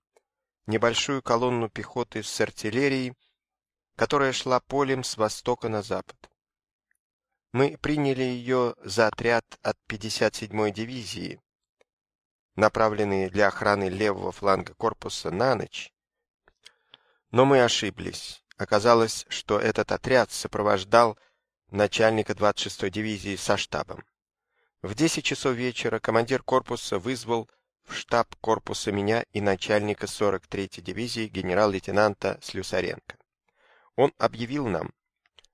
небольшую колонну пехоты с артиллерией, которая шла полем с востока на запад. Мы приняли ее за отряд от 57-й дивизии, направленные для охраны левого фланга корпуса на ночь. Но мы ошиблись. Оказалось, что этот отряд сопровождал начальника 26-й дивизии со штабом. В 10 часов вечера командир корпуса вызвал в штаб корпуса меня и начальника 43-й дивизии генерал-лейтенанта Слюсаренко. Он объявил нам,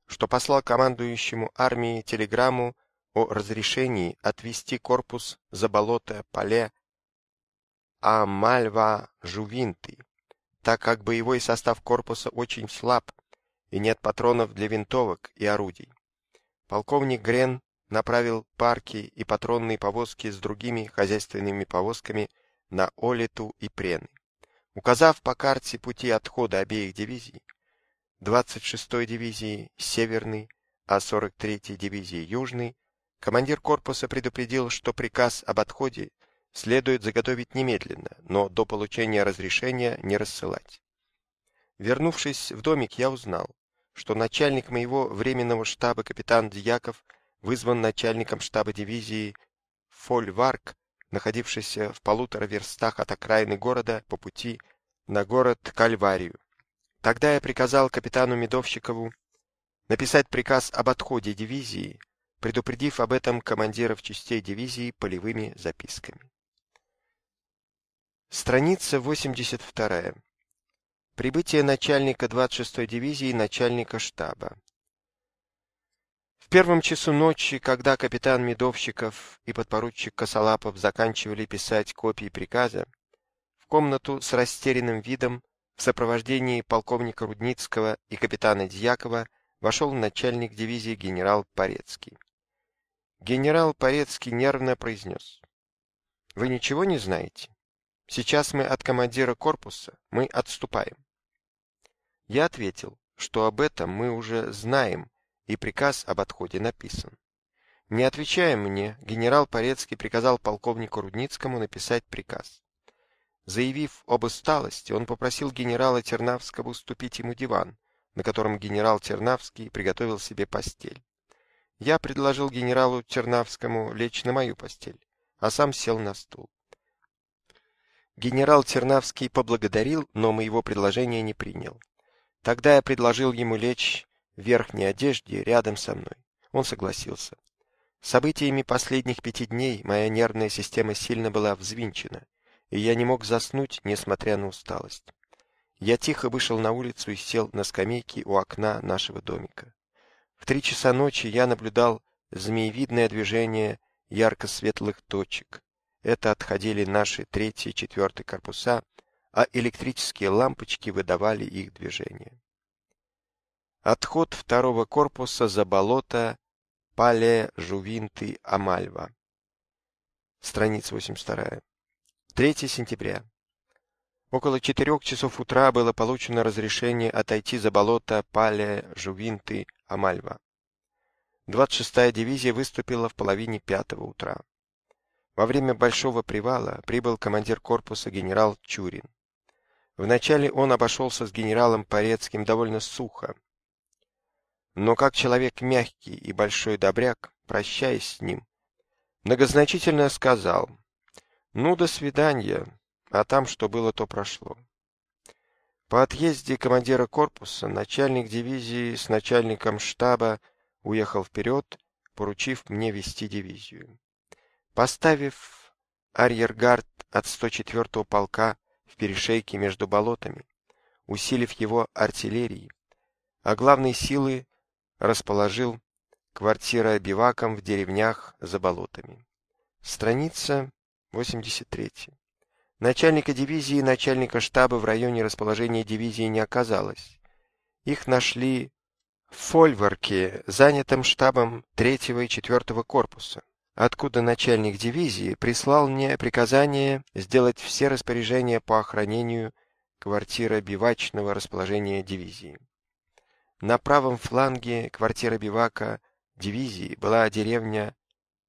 что послал командующему армией телеграмму о разрешении отвести корпус за болото Пале а Мальва Жувинты, так как боевой состав корпуса очень слаб и нет патронов для винтовок и орудий. Полковник Грен направил парки и патронные повозки с другими хозяйственными повозками на Олиту и Прены. Указав по карте пути отхода обеих дивизий, 26-й дивизии Северный, а 43-й дивизии Южный, командир корпуса предупредил, что приказ об отходе следует заготовить немедленно, но до получения разрешения не рассылать. Вернувшись в домик, я узнал, что начальник моего временного штаба капитан Дьяков вызван начальником штаба дивизии Фольварк, находившийся в полутора верстах от окраины города по пути на город Кальварию. Тогда я приказал капитану Медовщикову написать приказ об отходе дивизии, предупредив об этом командиров частей дивизии полевыми записками. Страница 82. Прибытие начальника 26-й дивизии и начальника штаба. В первом часу ночи, когда капитан Медовщиков и подпоручик Косолапов заканчивали писать копии приказа, в комнату с растерянным видом в сопровождении полковника Рудницкого и капитана Дьякова вошел начальник дивизии генерал Порецкий. Генерал Порецкий нервно произнес. «Вы ничего не знаете?» Сейчас мы от командира корпуса, мы отступаем. Я ответил, что об этом мы уже знаем, и приказ об отходе написан. Не отвечая мне, генерал Порецкий приказал полковнику Рудницкому написать приказ. Заявив об усталости, он попросил генерала Тернавского уступить ему диван, на котором генерал Тернавский приготовил себе постель. Я предложил генералу Тернавскому лечь на мою постель, а сам сел на стул. Генерал Тернавский поблагодарил, но моего предложения не принял. Тогда я предложил ему лечь в верхней одежде рядом со мной. Он согласился. Событиями последних пяти дней моя нервная система сильно была взвинчена, и я не мог заснуть, несмотря на усталость. Я тихо вышел на улицу и сел на скамейке у окна нашего домика. В три часа ночи я наблюдал змеевидное движение ярко-светлых точек. Это отходили наши третий и четвертый корпуса, а электрические лампочки выдавали их движение. Отход второго корпуса за болото Пале Жувинты Амальва. Страница 82. 3 сентября. Около четырех часов утра было получено разрешение отойти за болото Пале Жувинты Амальва. 26-я дивизия выступила в половине пятого утра. Во время большого привала прибыл командир корпуса генерал Чурин. Вначале он обошелся с генералом Порецким довольно сухо. Но как человек мягкий и большой добряк, прощаясь с ним, многозначительно сказал «Ну, до свидания, а там, что было, то прошло». По отъезде командира корпуса начальник дивизии с начальником штаба уехал вперед, поручив мне вести дивизию. Поставив арьергард от 104-го полка в перешейке между болотами, усилив его артиллерией, а главные силы расположил квартира биваком в деревнях за болотами. Страница 83. Начальника дивизии и начальника штаба в районе расположения дивизии не оказалось. Их нашли в Фольварке, занятым штабом 3 и 4 корпуса, откуда начальник дивизии прислал мне приказание сделать все распоряжения по охранению квартиры бивачного расположения дивизии. На правом фланге квартиры бивака дивизии была деревня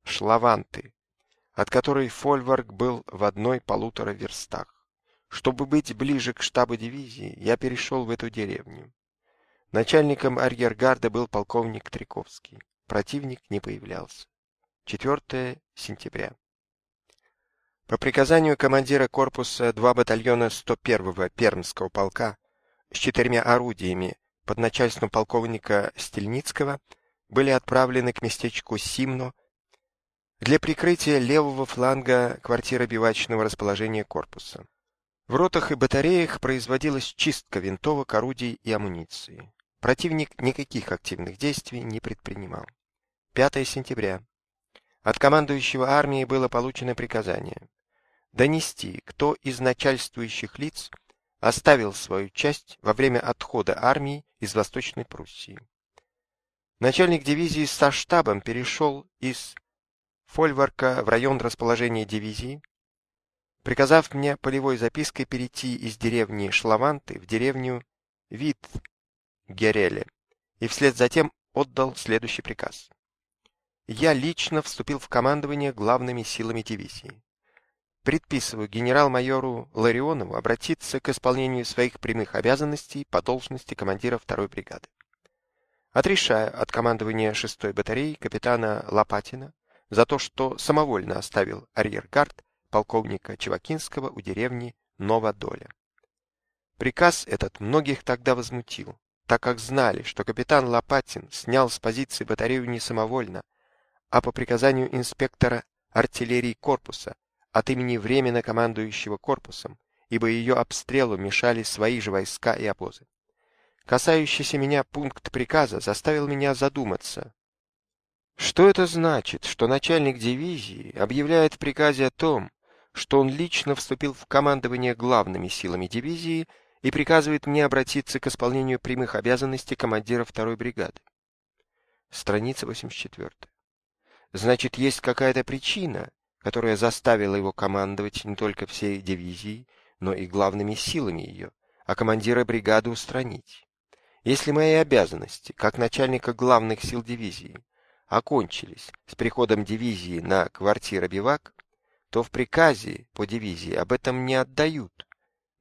Шлаванты, от которой фольварк был в одной полутора верстах. Чтобы быть ближе к штабу дивизии, я перешел в эту деревню. Начальником арьергарда был полковник Триковский. Противник не появлялся. 4 сентября. По приказанию командира корпуса два батальона 101-го Пермского полка с четырьмя орудиями под начальством полковника Стельницкого были отправлены к местечку Симно для прикрытия левого фланга квартиры бивачного расположения корпуса. В ротах и батареях производилась чистка винтовок, орудий и амуниции. Противник никаких активных действий не предпринимал. 5 сентября. От командующего армией было получено приказание донести, кто из начальствующих лиц оставил свою часть во время отхода армии из Восточной Пруссии. Начальник дивизии со штабом перешел из Фольварка в район расположения дивизии, приказав мне полевой запиской перейти из деревни Шлаванты в деревню Вит Гереле, и вслед за тем отдал следующий приказ. Я лично вступил в командование главными силами дивизии предписываю генерал-майору Ларионову обратиться к исполнению своих прямых обязанностей по должности командира второй бригады. Отрешая от командования шестой батареи капитана Лопатина за то, что самовольно оставил арьергард полковника Чевакинского у деревни Новодоля. Приказ этот многих тогда возмутил, так как знали, что капитан Лопатин снял с позиции батарею не самовольно, а по приказанию инспектора артиллерии корпуса, от имени временно командующего корпусом, ибо ее обстрелу мешали свои же войска и обозы. Касающийся меня пункт приказа заставил меня задуматься. Что это значит, что начальник дивизии объявляет в приказе о том, что он лично вступил в командование главными силами дивизии и приказывает мне обратиться к исполнению прямых обязанностей командира второй бригады? Страница 84. Значит, есть какая-то причина, которая заставила его командовать не только всей дивизией, но и главными силами ее, а командира бригады устранить. Если мои обязанности, как начальника главных сил дивизии, окончились с приходом дивизии на квартира-бивак, то в приказе по дивизии об этом не отдают.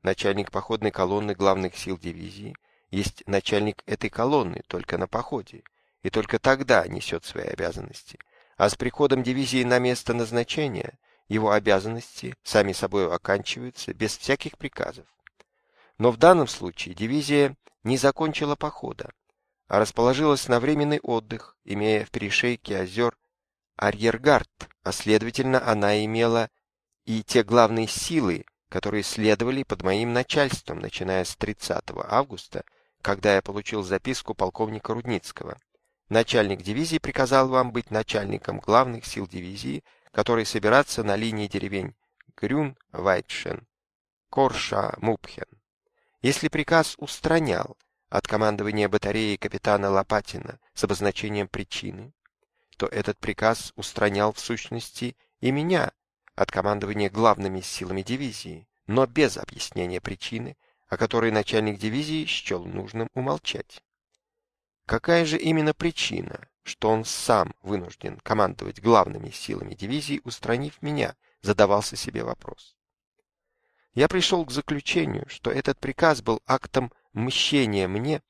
Начальник походной колонны главных сил дивизии есть начальник этой колонны только на походе, и только тогда несет свои обязанности, а с приходом дивизии на место назначения его обязанности сами собой оканчиваются без всяких приказов. Но в данном случае дивизия не закончила похода, а расположилась на временный отдых, имея в перешейке озер арьергард, а следовательно она имела и те главные силы, которые следовали под моим начальством, начиная с 30 августа, когда я получил записку полковника Рудницкого. Начальник дивизии приказал вам быть начальником главных сил дивизии, которые собираются на линии деревень Грюн, Вайтшен, Корша, Мупхен. Если приказ устранял от командования батареи капитана Лопатина с обозначением причины, то этот приказ устранял в сущности и меня от командования главными силами дивизии, но без объяснения причины, о которой начальник дивизии счел нужным умолчать. Какая же именно причина, что он сам вынужден командовать главными силами дивизии, устранив меня, задавался себе вопрос. Я пришел к заключению, что этот приказ был актом мщения мне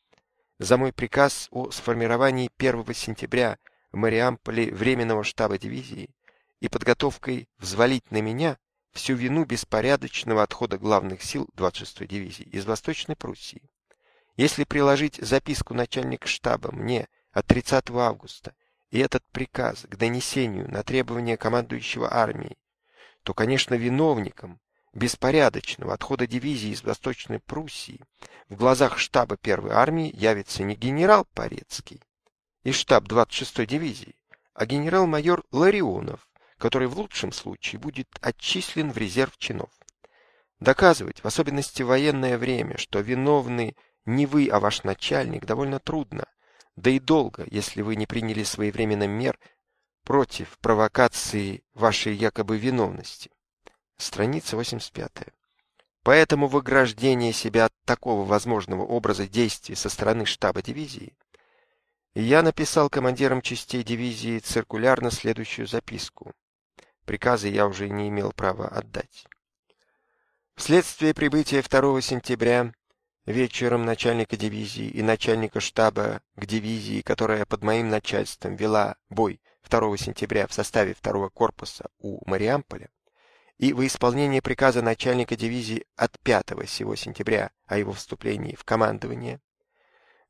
за мой приказ о сформировании 1 сентября в Мариамполе Временного штаба дивизии и подготовкой взвалить на меня всю вину беспорядочного отхода главных сил 26-й дивизии из Восточной Пруссии. Если приложить записку начальника штаба мне от 30 августа и этот приказ к донесению на требования командующего армией, то, конечно, виновником беспорядочного отхода дивизии из Восточной Пруссии в глазах штаба Первой армии явится не генерал Порецкий и штаб 26-й дивизии, а генерал-майор Ларионов, который в лучшем случае будет отчислен в резерв чинов. Доказывать, в особенности в военное время, что виновны не вы, а ваш начальник, довольно трудно, да и долго, если вы не приняли своевременно мер против провокации вашей якобы виновности. Страница 85. Поэтому в ограждение себя от такого возможного образа действий со стороны штаба дивизии я написал командирам частей дивизии циркулярно следующую записку. Приказы я уже не имел права отдать. Вследствие прибытия 2 сентября вечером начальника дивизии и начальника штаба к дивизии, которая под моим начальством вела бой 2 сентября в составе 2 корпуса у Мариамполя, и во исполнение приказа начальника дивизии от 5 сего сентября о его вступлении в командование,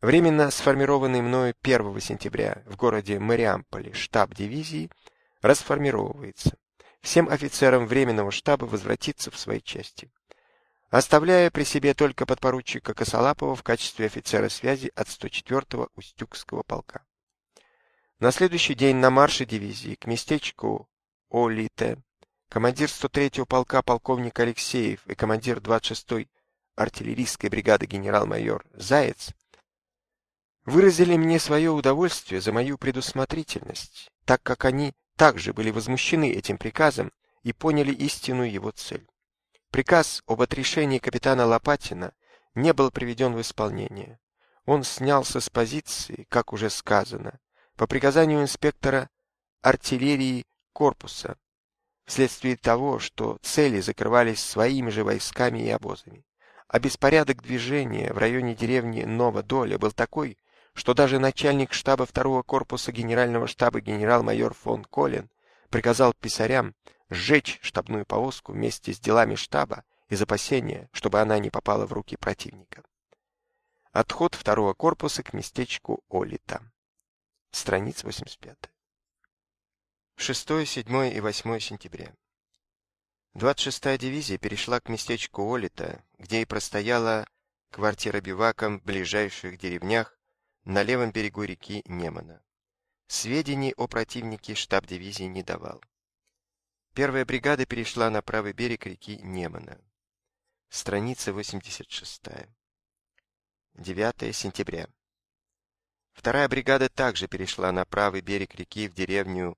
временно сформированный мною 1 сентября в городе Мариамполе штаб дивизии расформировывается. Всем офицерам временного штаба возвратиться в свои части, оставляя при себе только подпоручика Косолапова в качестве офицера связи от 104-го Устюгского полка. На следующий день на марше дивизии к местечку Олите Командир 103-го полка полковник Алексеев и командир 26-й артиллерийской бригады генерал-майор Заяц выразили мне свое удовольствие за мою предусмотрительность, так как они также были возмущены этим приказом и поняли истинную его цель. Приказ об отрешении капитана Лопатина не был приведен в исполнение. Он снялся с позиции, как уже сказано, по приказанию инспектора артиллерии корпуса вследствие того, что цели закрывались своими же войсками и обозами. А беспорядок движения в районе деревни Новодоля был такой, что даже начальник штаба второго корпуса генерального штаба генерал-майор фон Колен приказал писарям сжечь штабную повозку вместе с делами штаба из опасения, чтобы она не попала в руки противника. Отход второго корпуса к местечку Олита. Страница 85. 6, 7 и 8 сентября. 26-я дивизия перешла к местечку Олита, где и простояла квартира биваком в ближайших деревнях на левом берегу реки Немана. Сведений о противнике штаб дивизии не давал. Первая бригада перешла на правый берег реки Немана. Страница 86. 9 сентября. Вторая бригада также перешла на правый берег реки в деревню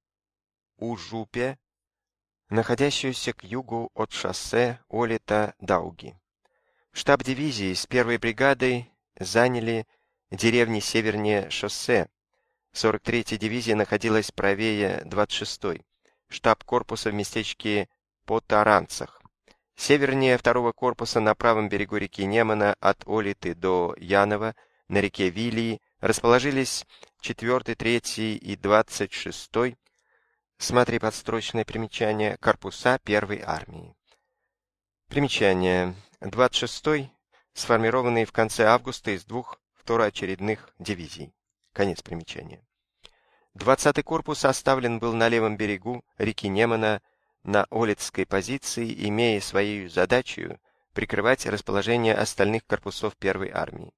Ужупе, находящуюся к югу от шоссе Олита-Дауги. Штаб дивизии с первой бригадой заняли деревни севернее шоссе. 43-я дивизия находилась правее 26-й. Штаб корпуса в местечке Потаранцах. Севернее второго корпуса на правом берегу реки Немана от Олиты до Янова на реке Вилии расположились 4, 3 и 26 Смотри подстрочное примечание корпуса первой армии. Примечание. 26-й, сформированный в конце августа из двух второочередных дивизий. Конец примечания. 20-й корпус оставлен был на левом берегу реки Немана на Олицкой позиции, имея своей задачей прикрывать расположение остальных корпусов первой армии.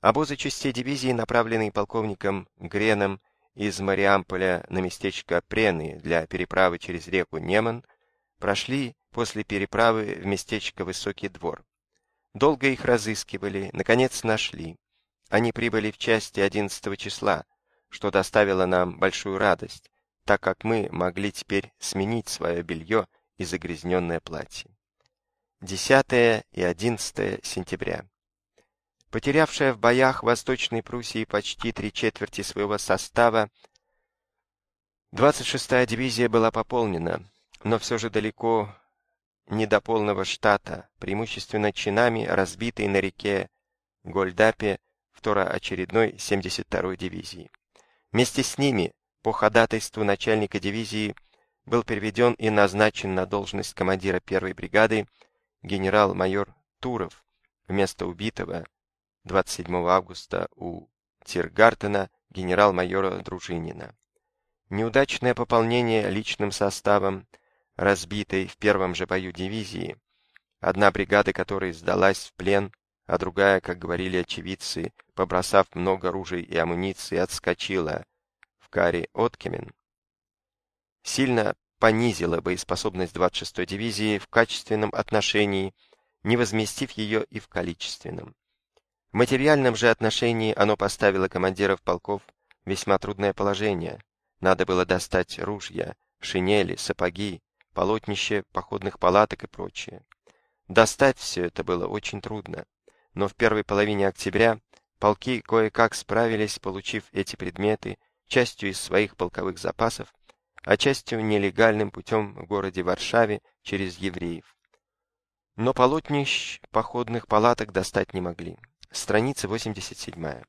Обозы частей дивизии, направленные полковником Греном из Мариамполя на местечко Прены для переправы через реку Неман, прошли после переправы в местечко Высокий двор. Долго их разыскивали, наконец нашли. Они прибыли в части 11 числа, что доставило нам большую радость, так как мы могли теперь сменить свое белье и загрязненное платье. 10 и 11 сентября. Потерявшая в боях Восточной Пруссии почти три четверти своего состава, 26-я дивизия была пополнена, но все же далеко не до полного штата, преимущественно чинами, разбитой на реке Гольдапе второочередной 72-й дивизии. Вместе с ними, по ходатайству начальника дивизии, был переведен и назначен на должность командира первой бригады генерал-майор Туров вместо убитого 27 августа у Тиргартена генерал-майора Дружинина. Неудачное пополнение личным составом разбитой в первом же бою дивизии, одна бригада которой сдалась в плен, а другая, как говорили очевидцы, побросав много ружей и амуниции, отскочила в каре Откемен, сильно понизила боеспособность 26-й дивизии в качественном отношении, не возместив ее и в количественном. В материальном же отношении оно поставило командиров полков весьма трудное положение. Надо было достать ружья, шинели, сапоги, полотнище походных палаток и прочее. Достать все это было очень трудно, но в первой половине октября полки кое-как справились, получив эти предметы частью из своих полковых запасов а частью нелегальным путем в городе Варшаве через евреев. Но полотнищ походных палаток достать не могли. Страница 87.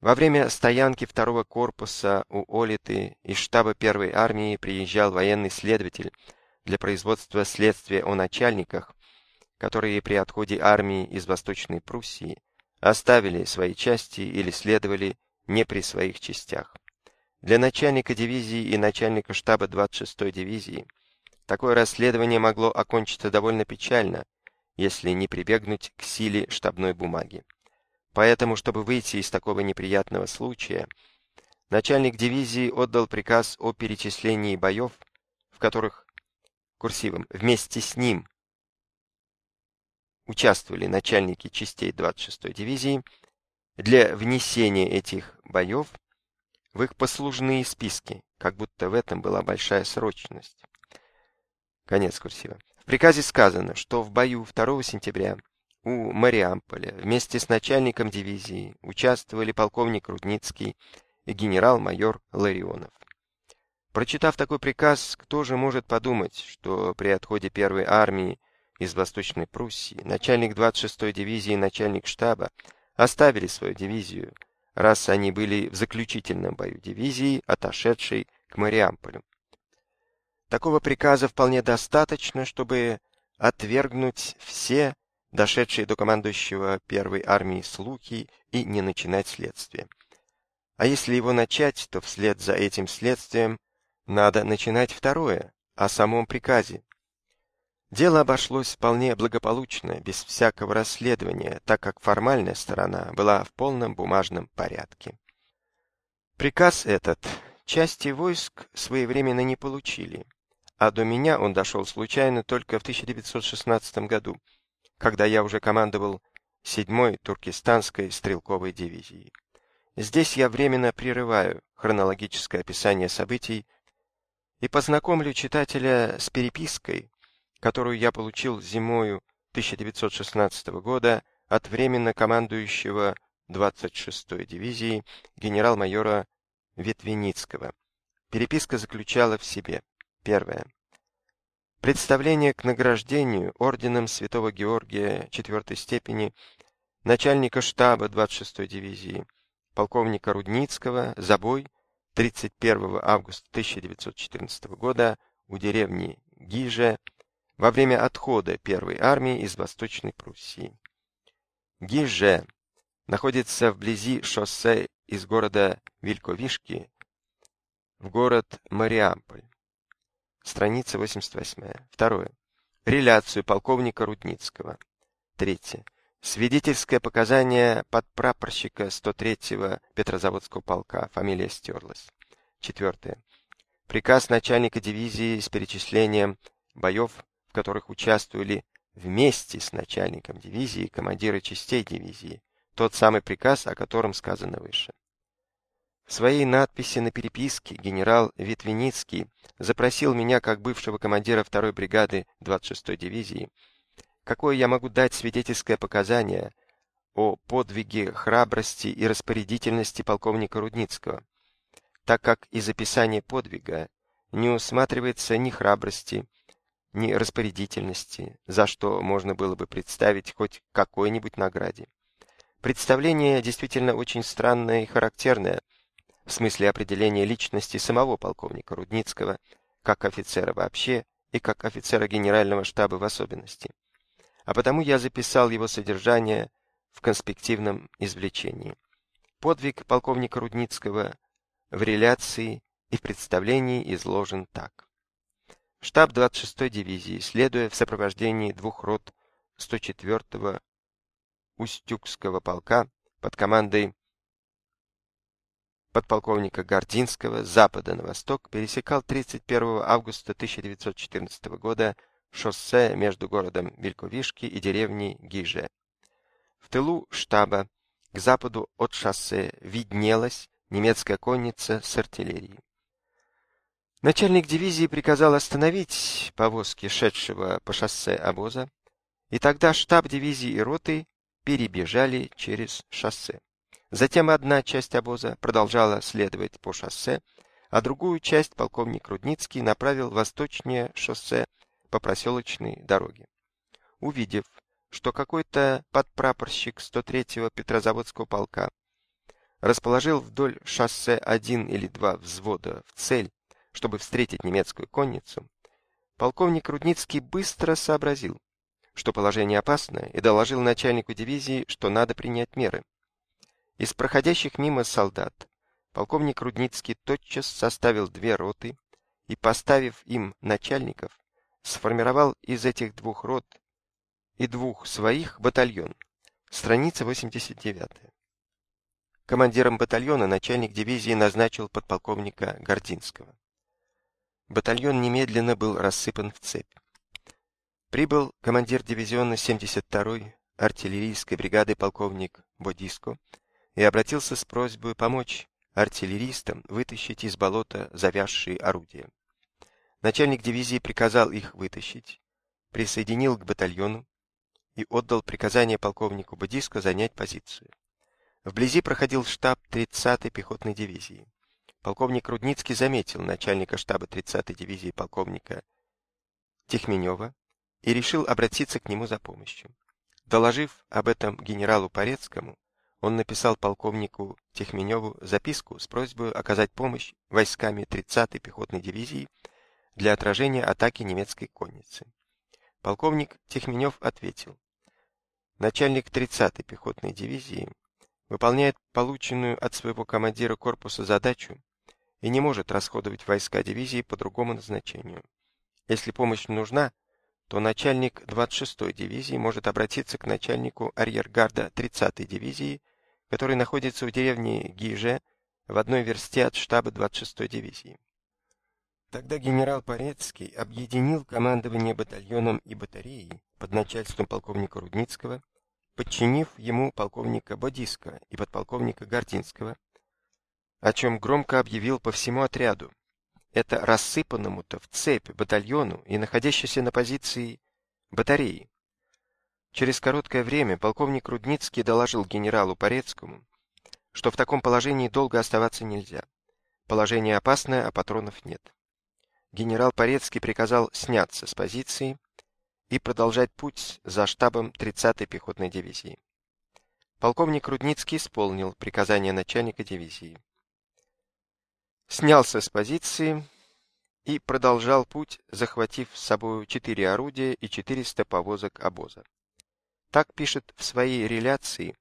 Во время стоянки второго корпуса у Олиты из штаба первой армии приезжал военный следователь для производства следствия о начальниках, которые при отходе армии из Восточной Пруссии оставили свои части или следовали не при своих частях. Для начальника дивизии и начальника штаба 26-й дивизии такое расследование могло окончиться довольно печально, если не прибегнуть к силе штабной бумаги. Поэтому, чтобы выйти из такого неприятного случая, начальник дивизии отдал приказ о перечислении боев, в которых курсивом вместе с ним участвовали начальники частей 26-й дивизии, для внесения этих боев в их послужные списки, как будто в этом была большая срочность. Конец курсива. В приказе сказано, что в бою 2 сентября у Мариамполя вместе с начальником дивизии участвовали полковник Рудницкий и генерал-майор Ларионов. Прочитав такой приказ, кто же может подумать, что при отходе первой армии из Восточной Пруссии начальник 26-й дивизии и начальник штаба оставили свою дивизию раз они были в заключительном бою дивизии, отошедшей к Мариамполю. Такого приказа вполне достаточно, чтобы отвергнуть все дошедшие до командующего первой армии слухи и не начинать следствие. А если его начать, то вслед за этим следствием надо начинать второе, о самом приказе, Дело обошлось вполне благополучно, без всякого расследования, так как формальная сторона была в полном бумажном порядке. Приказ этот части войск своевременно не получили, а до меня он дошел случайно только в 1916 году, когда я уже командовал 7-й Туркестанской стрелковой дивизией. Здесь я временно прерываю хронологическое описание событий и познакомлю читателя с перепиской, которую я получил зимою 1916 года от временно командующего 26-й дивизии генерал-майора Ветвеницкого. Переписка заключала в себе первое представление к награждению орденом Святого Георгия четвертой степени начальника штаба 26-й дивизии полковника Рудницкого за бой 31 августа 1914 года у деревни Гиже во время отхода первой армии из Восточной Пруссии. Гиже находится вблизи шоссе из города Вильковишки в город Мариамполь. Страница 88. Второе. Реляцию полковника Рудницкого. Третье. Свидетельское показание подпрапорщика 103-го Петрозаводского полка. Фамилия стерлась. Четвертое. Приказ начальника дивизии с перечислением боев, в которых участвовали вместе с начальником дивизии командиры частей дивизии. Тот самый приказ, о котором сказано выше. В своей надписи на переписке генерал Ветвеницкий запросил меня как бывшего командира 2-й бригады 26-й дивизии, какое я могу дать свидетельское показание о подвиге храбрости и распорядительности полковника Рудницкого, так как из описания подвига не усматривается ни храбрости, ни распорядительности, за что можно было бы представить хоть какой-нибудь награде. Представление действительно очень странное и характерное – в смысле определения личности самого полковника Рудницкого, как офицера вообще и как офицера генерального штаба в особенности. А потому я записал его содержание в конспективном извлечении. Подвиг полковника Рудницкого в реляции и в представлении изложен так. Штаб 26-й дивизии, следуя в сопровождении двух рот 104-го Устюгского полка под командой подполковника Гординского с запада на восток пересекал 31 августа 1914 года шоссе между городом Вильковишки и деревней Гиже. В тылу штаба к западу от шоссе виднелась немецкая конница с артиллерией. Начальник дивизии приказал остановить повозки шедшего по шоссе обоза, и тогда штаб дивизии и роты перебежали через шоссе. Затем одна часть обоза продолжала следовать по шоссе, а другую часть полковник Рудницкий направил восточнее шоссе по проселочной дороге. Увидев, что какой-то подпрапорщик 103-го Петрозаводского полка расположил вдоль шоссе один или два взвода в цель, чтобы встретить немецкую конницу, полковник Рудницкий быстро сообразил, что положение опасное, и доложил начальнику дивизии, что надо принять меры. Из проходящих мимо солдат полковник Рудницкий тотчас составил две роты и, поставив им начальников, сформировал из этих двух рот и двух своих батальон. Страница 89. Командиром батальона начальник дивизии назначил подполковника Гординского. Батальон немедленно был рассыпан в цепь. Прибыл командир дивизиона 72-й артиллерийской бригады полковник Бодиско и обратился с просьбой помочь артиллеристам вытащить из болота завязшие орудия. Начальник дивизии приказал их вытащить, присоединил к батальону и отдал приказание полковнику Бодиско занять позицию. Вблизи проходил штаб 30-й пехотной дивизии. Полковник Рудницкий заметил начальника штаба 30-й дивизии полковника Техменева и решил обратиться к нему за помощью. Доложив об этом генералу Порецкому, он написал полковнику Техменеву записку с просьбой оказать помощь войсками 30-й пехотной дивизии для отражения атаки немецкой конницы. Полковник Техменев ответил: Начальник 30-й пехотной дивизии выполняет полученную от своего командира корпуса задачу и не может расходовать войска дивизии по другому назначению. Если помощь нужна, то начальник 26-й дивизии может обратиться к начальнику арьергарда 30-й дивизии который находится в деревне Гиже в одной версте от штаба 26-й дивизии. Тогда генерал Порецкий объединил командование батальоном и батареей под начальством полковника Рудницкого, подчинив ему полковника Бодиска и подполковника Гординского, о чем громко объявил по всему отряду. Это рассыпанному-то в цепь батальону и находящейся на позиции батареи. Через короткое время полковник Рудницкий доложил генералу Порецкому, что в таком положении долго оставаться нельзя. Положение опасное, а патронов нет. Генерал Порецкий приказал сняться с позиции и продолжать путь за штабом 30-й пехотной дивизии. Полковник Рудницкий исполнил приказание начальника дивизии. Снялся с позиции и продолжал путь, захватив с собой четыре орудия и 400 повозок обоза. Так пишет в своей реляции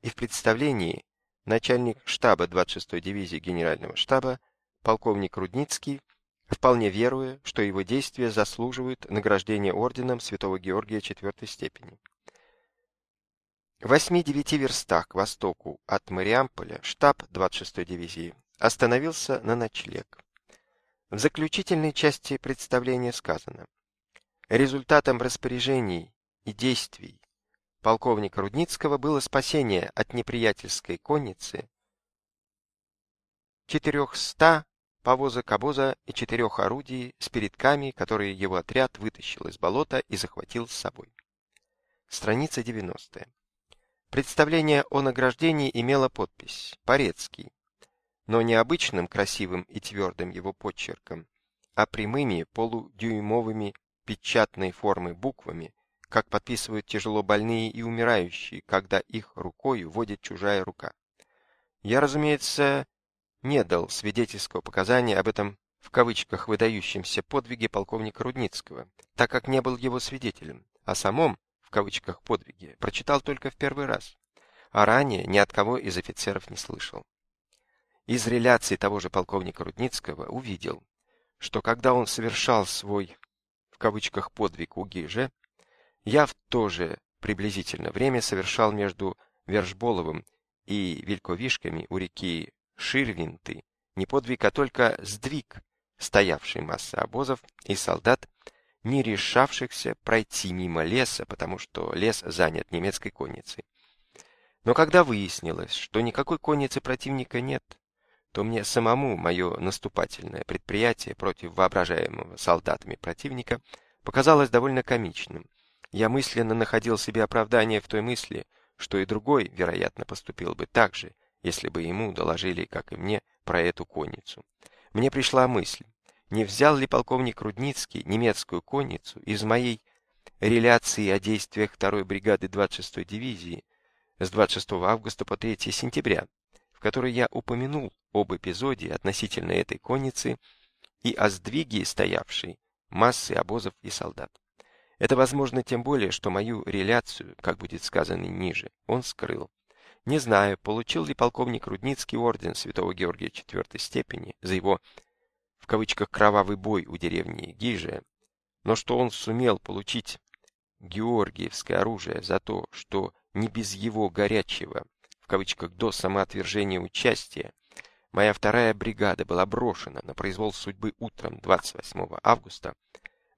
и в представлении начальник штаба 26-й дивизии Генерального штаба полковник Рудницкий вполне веруя, что его действия заслуживают награждения орденом Святого Георгия четвертой степени. В 8-9 верстах к востоку от Мариамполя штаб 26-й дивизии остановился на ночлег. В заключительной части представления сказано, результатом распоряжений и действий полковника Рудницкого было спасение от неприятельской конницы 400 повозок обоза и четырех орудий с передками, которые его отряд вытащил из болота и захватил с собой. Страница 90. Представление о награждении имело подпись «Порецкий», но не обычным красивым и твердым его подчерком, а прямыми полудюймовыми печатной формы буквами, как подписывают тяжело больные и умирающие, когда их рукою водит чужая рука. Я, разумеется, не дал свидетельского показания об этом в кавычках выдающемся подвиге полковника Рудницкого, так как не был его свидетелем, а самом в кавычках подвиге прочитал только в первый раз, а ранее ни от кого из офицеров не слышал. Из реляции того же полковника Рудницкого увидел, что когда он совершал свой в кавычках подвиг у Гиже, я в то же приблизительно время совершал между Вершболовым и Вильковишками у реки Ширвинты не подвиг, а только сдвиг стоявшей массы обозов и солдат, не решавшихся пройти мимо леса, потому что лес занят немецкой конницей. Но когда выяснилось, что никакой конницы противника нет, то мне самому мое наступательное предприятие против воображаемого солдатами противника показалось довольно комичным. Я мысленно находил себе оправдание в той мысли, что и другой, вероятно, поступил бы так же, если бы ему доложили, как и мне, про эту конницу. Мне пришла мысль, не взял ли полковник Рудницкий немецкую конницу из моей реляции о действиях второй бригады 26-й дивизии с 26 августа по 3 сентября, в которой я упомянул об эпизоде относительно этой конницы и о сдвиге стоявшей массы обозов и солдат. Это возможно тем более, что мою реляцию, как будет сказано ниже, он скрыл. Не знаю, получил ли полковник Рудницкий орден Святого Георгия четвертой степени за его, в кавычках, кровавый бой у деревни Гижия, но что он сумел получить георгиевское оружие за то, что не без его горячего, кавычках, до самоотвержения участия, моя вторая бригада была брошена на произвол судьбы утром 28 августа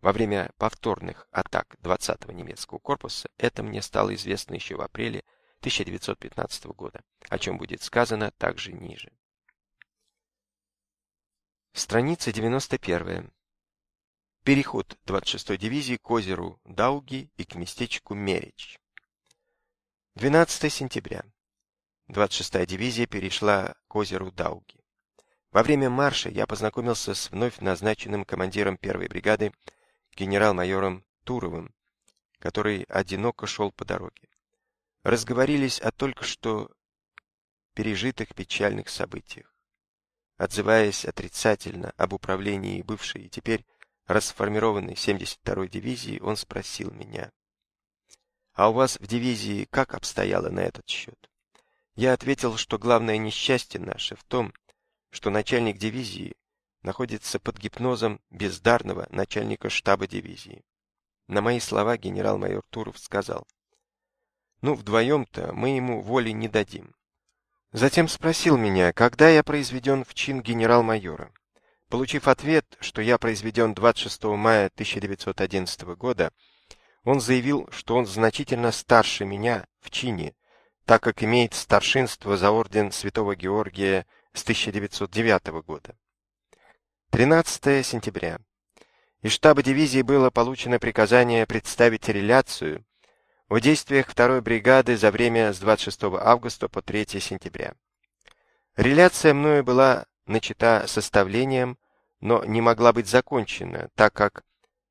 во время повторных атак 20-го немецкого корпуса, это мне стало известно еще в апреле 1915 года, о чем будет сказано также ниже. Страница 91. Переход 26-й дивизии к озеру Дауги и к местечку Мерич. 12 сентября. 26-я дивизия перешла к озеру Дауги. Во время марша я познакомился с вновь назначенным командиром первой бригады генерал-майором Туровым, который одиноко шел по дороге разговорились о только что пережитых печальных событиях. Отзываясь отрицательно об управлении бывшей и теперь расформированной 72-й дивизии, он спросил меня, «А у вас в дивизии как обстояло на этот счет?» Я ответил, что главное несчастье наше в том, что начальник дивизии находится под гипнозом бездарного начальника штаба дивизии. На мои слова генерал-майор Туров сказал, ну, вдвоем-то мы ему воли не дадим. Затем спросил меня, когда я произведен в чин генерал-майора. Получив ответ, что я произведен 26 мая 1911 года, он заявил, что он значительно старше меня в чине, так как имеет старшинство за орден Святого Георгия с 1909 года. 13 сентября. Из штаба дивизии было получено приказание представить реляцию о действиях второй бригады за время с 26 августа по 3 сентября. Реляция мною была начата составлением, но не могла быть закончена, так как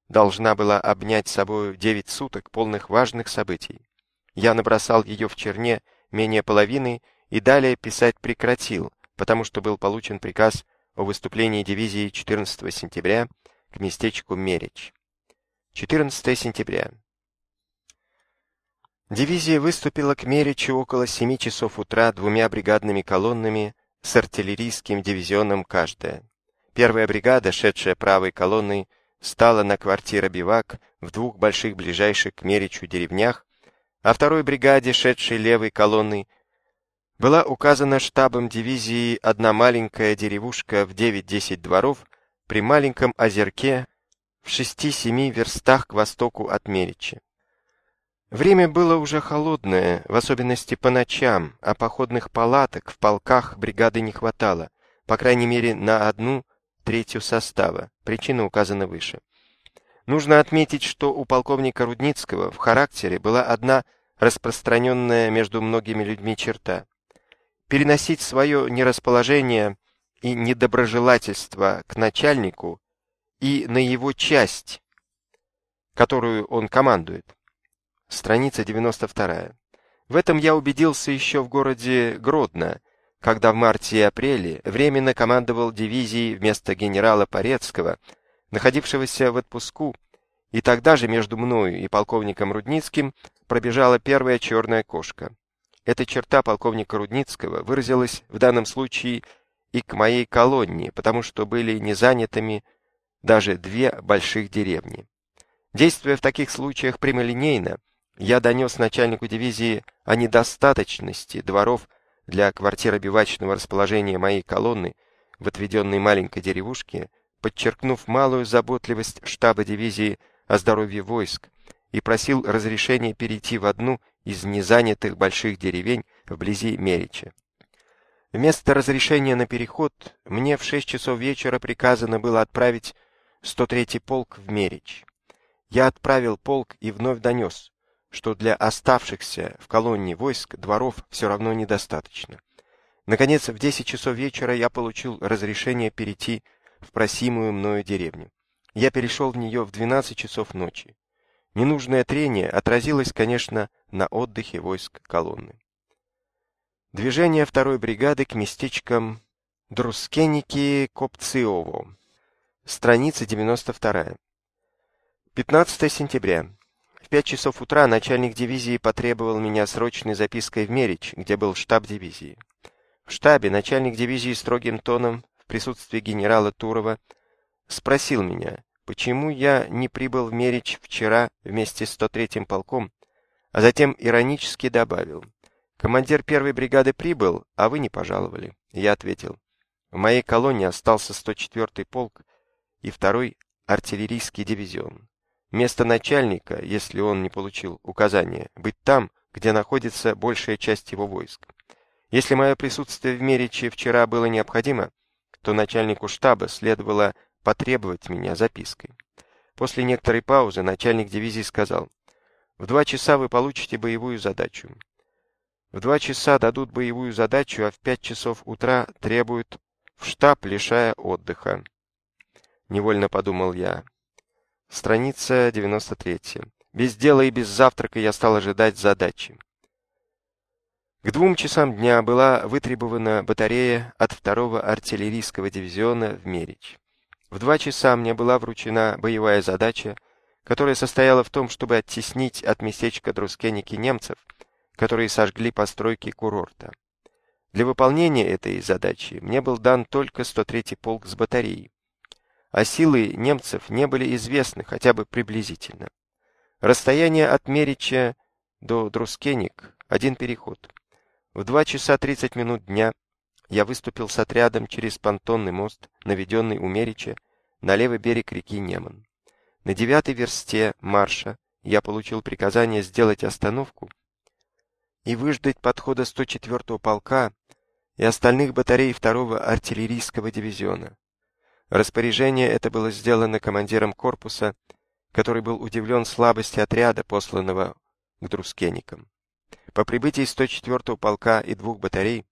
должна была обнять собой 9 суток полных важных событий. Я набросал ее в черне менее половины и далее писать прекратил, потому что был получен приказ о выступлении дивизии 14 сентября к местечку Мерич. 14 сентября. Дивизия выступила к Меричу около 7 часов утра двумя бригадными колоннами с артиллерийским дивизионом каждая. Первая бригада, шедшая правой колонной, стала на квартира-бивак в двух больших ближайших к Меричу деревнях, а второй бригаде, шедшей левой колонной, была указана штабом дивизии одна маленькая деревушка в 9-10 дворов при маленьком озерке в 6-7 верстах к востоку от Меричи. Время было уже холодное, в особенности по ночам, а походных палаток в полках бригады не хватало, по крайней мере на одну третью состава. Причина указана выше. Нужно отметить, что у полковника Рудницкого в характере была одна распространенная между многими людьми черта. Переносить свое нерасположение и недоброжелательство к начальнику и на его часть, которую он командует. Страница 92. В этом я убедился еще в городе Гродно, когда в марте и апреле временно командовал дивизией вместо генерала Порецкого, находившегося в отпуску, и тогда же между мною и полковником Рудницким пробежала первая черная кошка. Эта черта полковника Рудницкого выразилась в данном случае и к моей колонне, потому что были не занятыми даже две больших деревни. Действуя в таких случаях прямолинейно, я донес начальнику дивизии о недостаточности дворов для квартиробивачного расположения моей колонны в отведенной маленькой деревушке, подчеркнув малую заботливость штаба дивизии о здоровье войск, и просил разрешения перейти в одну из незанятых больших деревень вблизи Мерича. Вместо разрешения на переход мне в шесть часов вечера приказано было отправить 103-й полк в Мерич. Я отправил полк и вновь донес, что для оставшихся в колонии войск дворов все равно недостаточно. Наконец, в 10 часов вечера я получил разрешение перейти в просимую мною деревню. Я перешел в нее в 12 часов ночи. Ненужное трение отразилось, конечно, на отдыхе войск колонны. Движение второй бригады к местечкам Друскеники-Копциово. Страница 92. 15 сентября. В пять часов утра начальник дивизии потребовал меня срочной запиской в Мерич, где был штаб дивизии. В штабе начальник дивизии строгим тоном присутствии генерала Турова спросил меня, почему я не прибыл в Мерич вчера вместе с 103-м полком, а затем иронически добавил: "Командир первой бригады прибыл, а вы не пожаловали". Я ответил: "В моей колонии остался 104-й полк и второй артиллерийский дивизион. Место начальника, если он не получил указания, быть там, где находится большая часть его войск. Если мое присутствие в Мериче вчера было необходимо, то начальнику штаба следовало потребовать меня запиской. После некоторой паузы начальник дивизии сказал, «В два часа вы получите боевую задачу. В два часа дадут боевую задачу, а в пять часов утра требуют в штаб, лишая отдыха». Невольно подумал я, Страница 93. Без дела и без завтрака я стал ожидать задачи. К двум часам дня была вытребована батарея от второго артиллерийского дивизиона в Мерич. В два часа мне была вручена боевая задача, которая состояла в том, чтобы оттеснить от местечка Друскеники немцев, которые сожгли постройки курорта. Для выполнения этой задачи мне был дан только 103-й полк с батареей а силы немцев не были известны хотя бы приблизительно. Расстояние от Мерича до Друскеник – один переход. В 2 часа 30 минут дня я выступил с отрядом через понтонный мост, наведенный у Мерича, на левый берег реки Неман. На девятой версте марша я получил приказание сделать остановку и выждать подхода 104-го полка и остальных батарей 2-го артиллерийского дивизиона. Распоряжение это было сделано командиром корпуса, который был удивлен слабости отряда, посланного к друскеникам. По прибытии 104-го полка и двух батарей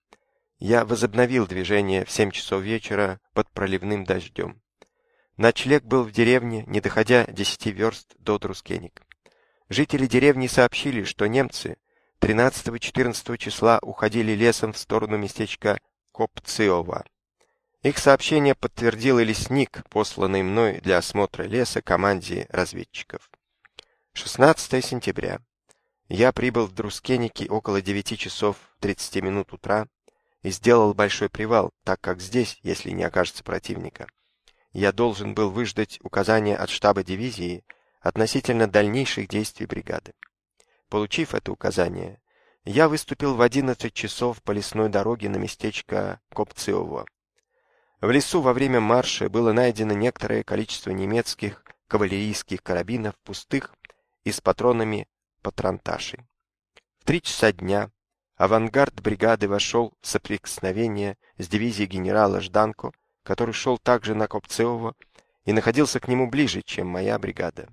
я возобновил движение в 7 часов вечера под проливным дождем. Ночлег был в деревне, не доходя 10 верст до Друскеник. Жители деревни сообщили, что немцы 13-14 числа уходили лесом в сторону местечка Копциова. Их сообщение подтвердил и лесник, посланный мной для осмотра леса команде разведчиков. 16 сентября. Я прибыл в Друскеники около 9 часов 30 минут утра и сделал большой привал, так как здесь, если не окажется противника, я должен был выждать указания от штаба дивизии относительно дальнейших действий бригады. Получив это указание, я выступил в 11 часов по лесной дороге на местечко Копцево. В лесу во время марша было найдено некоторое количество немецких кавалерийских карабинов пустых и с патронами патронташей. В три часа дня авангард бригады вошел в соприкосновение с дивизией генерала Жданко, который шел также на Копцево и находился к нему ближе, чем моя бригада.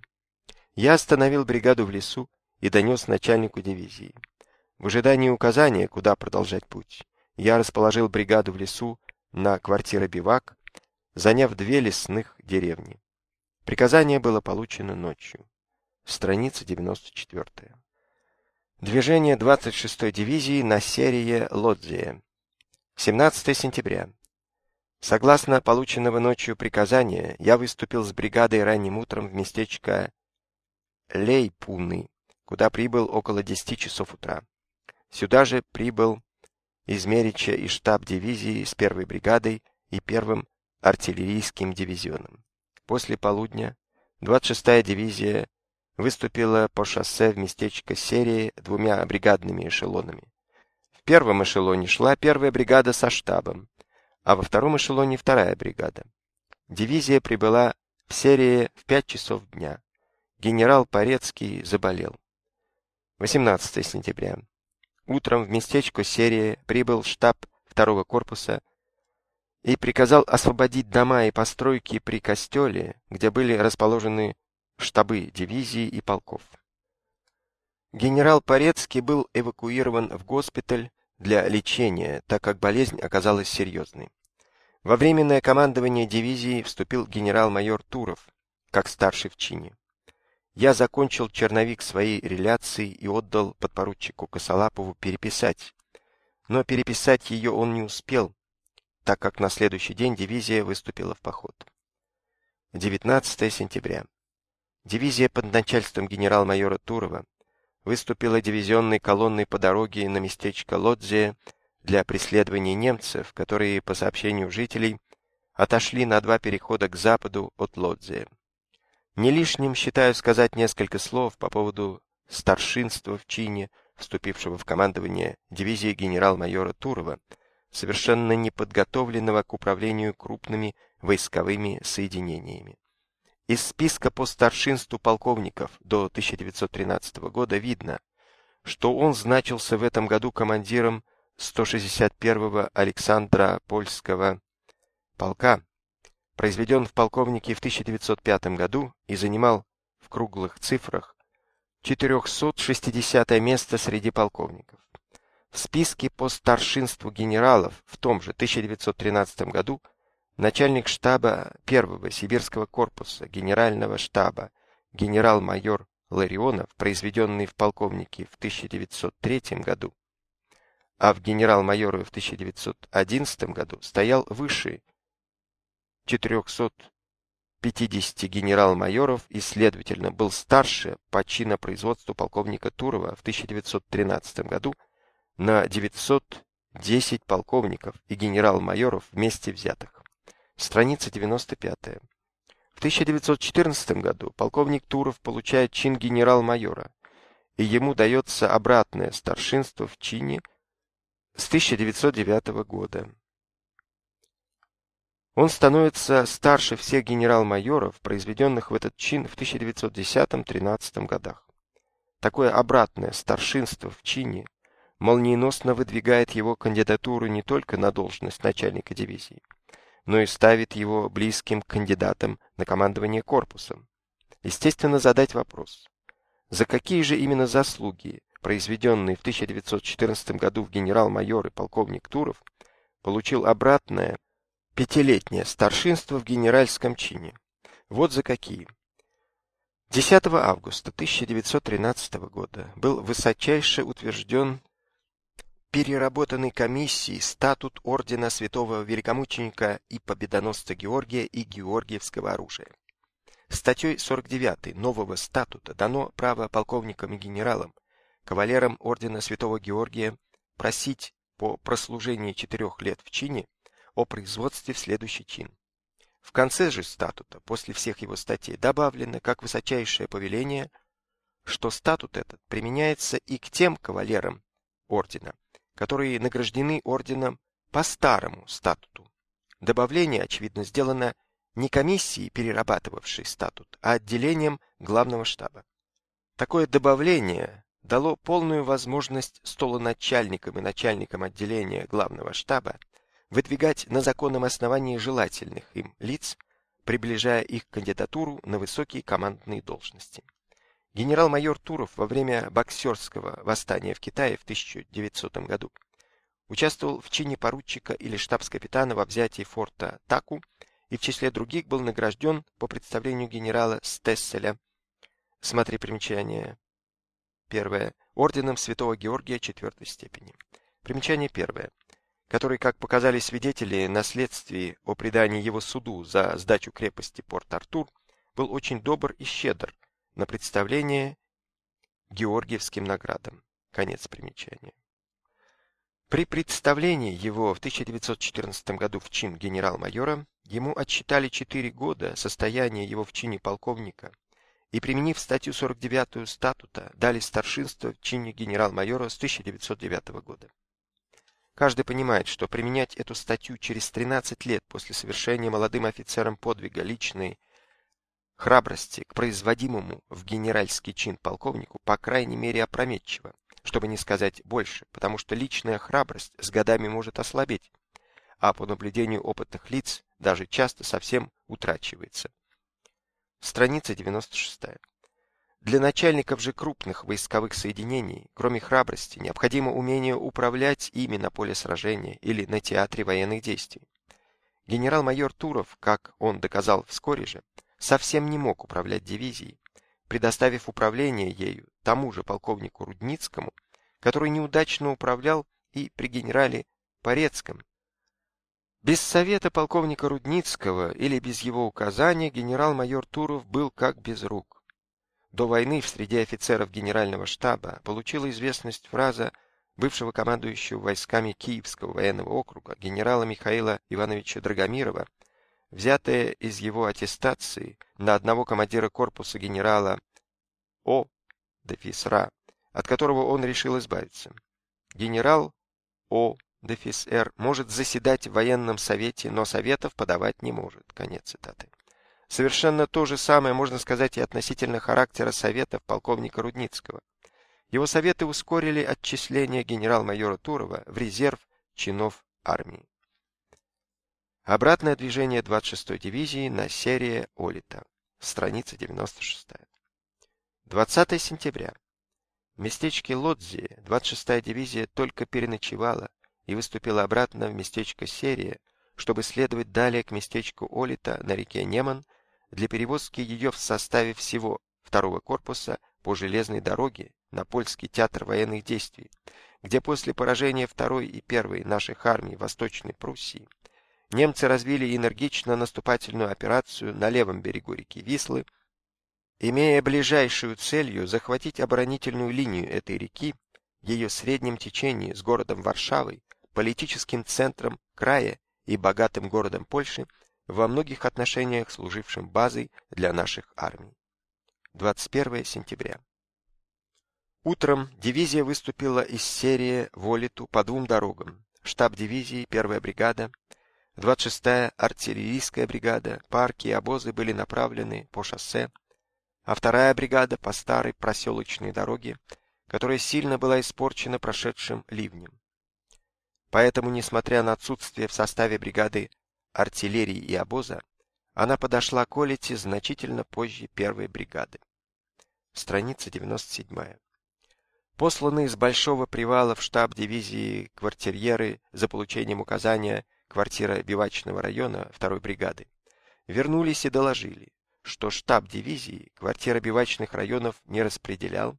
Я остановил бригаду в лесу и донес начальнику дивизии. В ожидании указания, куда продолжать путь, я расположил бригаду в лесу на квартира-бивак, заняв две лесных деревни. Приказание было получено ночью. Страница 94. Движение 26-й дивизии на серии Лодзия. 17 сентября. Согласно полученного ночью приказания, я выступил с бригадой ранним утром в местечко Лейпуны, куда прибыл около 10 часов утра. Сюда же прибыл из Мерича и штаб дивизии с первой бригадой и первым артиллерийским дивизионом. После полудня 26-я дивизия выступила по шоссе в местечко Серии двумя бригадными эшелонами. В первом эшелоне шла первая бригада со штабом, а во втором эшелоне вторая бригада. Дивизия прибыла в Серии в 5 часов дня. Генерал Порецкий заболел. 18 сентября. Утром в местечко Серия прибыл штаб второго корпуса и приказал освободить дома и постройки при костеле, где были расположены штабы дивизии и полков. Генерал Порецкий был эвакуирован в госпиталь для лечения, так как болезнь оказалась серьезной. Во временное командование дивизии вступил генерал-майор Туров, как старший в чине. Я закончил черновик своей реляции и отдал подпоручику Косолапову переписать. Но переписать ее он не успел, так как на следующий день дивизия выступила в поход. 19 сентября. Дивизия под начальством генерал-майора Турова выступила дивизионной колонной по дороге на местечко Лодзе для преследования немцев, которые, по сообщению жителей, отошли на два перехода к западу от Лодзе. Не лишним считаю сказать несколько слов по поводу старшинства в чине, вступившего в командование дивизии генерал-майора Турова, совершенно неподготовленного к управлению крупными войсковыми соединениями. Из списка по старшинству полковников до 1913 года видно, что он значился в этом году командиром 161-го Александра Польского полка, произведен в полковнике в 1905 году и занимал в круглых цифрах 460 место среди полковников. В списке по старшинству генералов в том же 1913 году начальник штаба первого сибирского корпуса генерального штаба генерал-майор Ларионов, произведенный в полковнике в 1903 году, а в генерал-майоры в 1911 году стоял выше 450 генерал-майоров и, следовательно, был старше по чинопроизводству полковника Турова в 1913 году на 910 полковников и генерал-майоров вместе взятых. Страница 95. В 1914 году полковник Туров получает чин генерал-майора, и ему дается обратное старшинство в чине с 1909 года. Он становится старше всех генерал-майоров, произведенных в этот чин в 1910-13 годах. Такое обратное старшинство в чине молниеносно выдвигает его кандидатуру не только на должность начальника дивизии, но и ставит его близким к кандидатам на командование корпусом. Естественно, задать вопрос, за какие же именно заслуги, произведенные в 1914 году в генерал-майор и полковник Туров, получил обратное Пятилетнее старшинство в генеральском чине. Вот за какие. 10 августа 1913 года был высочайше утвержден переработанный комиссией статут ордена святого великомученика и победоносца Георгия и Георгиевского оружия. Статьей 49 нового статута дано право полковникам и генералам, кавалерам ордена святого Георгия просить по прослужении четырех лет в чине о производстве в следующий чин. В конце же статута, после всех его статей, добавлено, как высочайшее повеление, что статут этот применяется и к тем кавалерам ордена, которые награждены орденом по старому статуту. Добавление, очевидно, сделано не комиссией, перерабатывавшей статут, а отделением главного штаба. Такое добавление дало полную возможность столоначальникам и начальникам отделения главного штаба выдвигать на законном основании желательных им лиц, приближая их кандидатуру на высокие командные должности. Генерал-майор Туров во время боксерского восстания в Китае в 1900 году участвовал в чине поручика или штабс-капитана во взятии форта Таку и в числе других был награжден по представлению генерала Стесселя. Смотри примечание. Первое. Орденом Святого Георгия четвертой степени. Примечание первое который, как показали свидетели на следствии о предании его суду за сдачу крепости Порт-Артур, был очень добр и щедр на представление Георгиевским наградам. Конец примечания. При представлении его в 1914 году в чин генерал-майора ему отсчитали 4 года состояния его в чине полковника и, применив статью 49 статута, дали старшинство в чине генерал-майора с 1909 года. Каждый понимает, что применять эту статью через 13 лет после совершения молодым офицером подвига личной храбрости к производимому в генеральский чин полковнику по крайней мере опрометчиво, чтобы не сказать больше, потому что личная храбрость с годами может ослабеть, а по наблюдению опытных лиц даже часто совсем утрачивается. Страница 96. Для начальников же крупных войсковых соединений, кроме храбрости, необходимо умение управлять ими на поле сражения или на театре военных действий. Генерал-майор Туров, как он доказал вскоре же, совсем не мог управлять дивизией, предоставив управление ею тому же полковнику Рудницкому, который неудачно управлял и при генерале Порецком. Без совета полковника Рудницкого или без его указания генерал-майор Туров был как без рук. До войны в среде офицеров генерального штаба получила известность фраза бывшего командующего войсками Киевского военного округа генерала Михаила Ивановича Драгомирова, взятая из его аттестации на одного командира корпуса генерала О. Дефисра, от которого он решил избавиться. Генерал О. Дефис-Р может заседать в военном совете, но советов подавать не может. Конец цитаты. Совершенно то же самое можно сказать и относительно характера советов полковника Рудницкого. Его советы ускорили отчисление генерал-майора Турова в резерв чинов армии. Обратное движение 26-й дивизии на серии Олита. Страница 96. 20 сентября. В местечке Лодзи 26-я дивизия только переночевала и выступила обратно в местечко Серия, чтобы следовать далее к местечку Олита на реке Неман для перевозки ее в составе всего второго корпуса по железной дороге на польский театр военных действий, где после поражения второй и первой наших армий Восточной Пруссии немцы развили энергично наступательную операцию на левом берегу реки Вислы, имея ближайшую целью захватить оборонительную линию этой реки ее среднем течении с городом Варшавой, политическим центром края и богатым городом Польши, во многих отношениях служившим базой для наших армий. 21 сентября. Утром дивизия выступила из серии в Олиту по двум дорогам. Штаб дивизии, первая бригада, 26-я артиллерийская бригада, парки и обозы были направлены по шоссе, а вторая бригада по старой проселочной дороге, которая сильно была испорчена прошедшим ливнем. Поэтому, несмотря на отсутствие в составе бригады артиллерии и обоза, она подошла к Олите значительно позже первой бригады. Страница 97. Посланные с Большого привала в штаб дивизии квартирьеры за получением указания квартира бивачного района второй бригады вернулись и доложили, что штаб дивизии квартира бивачных районов не распределял,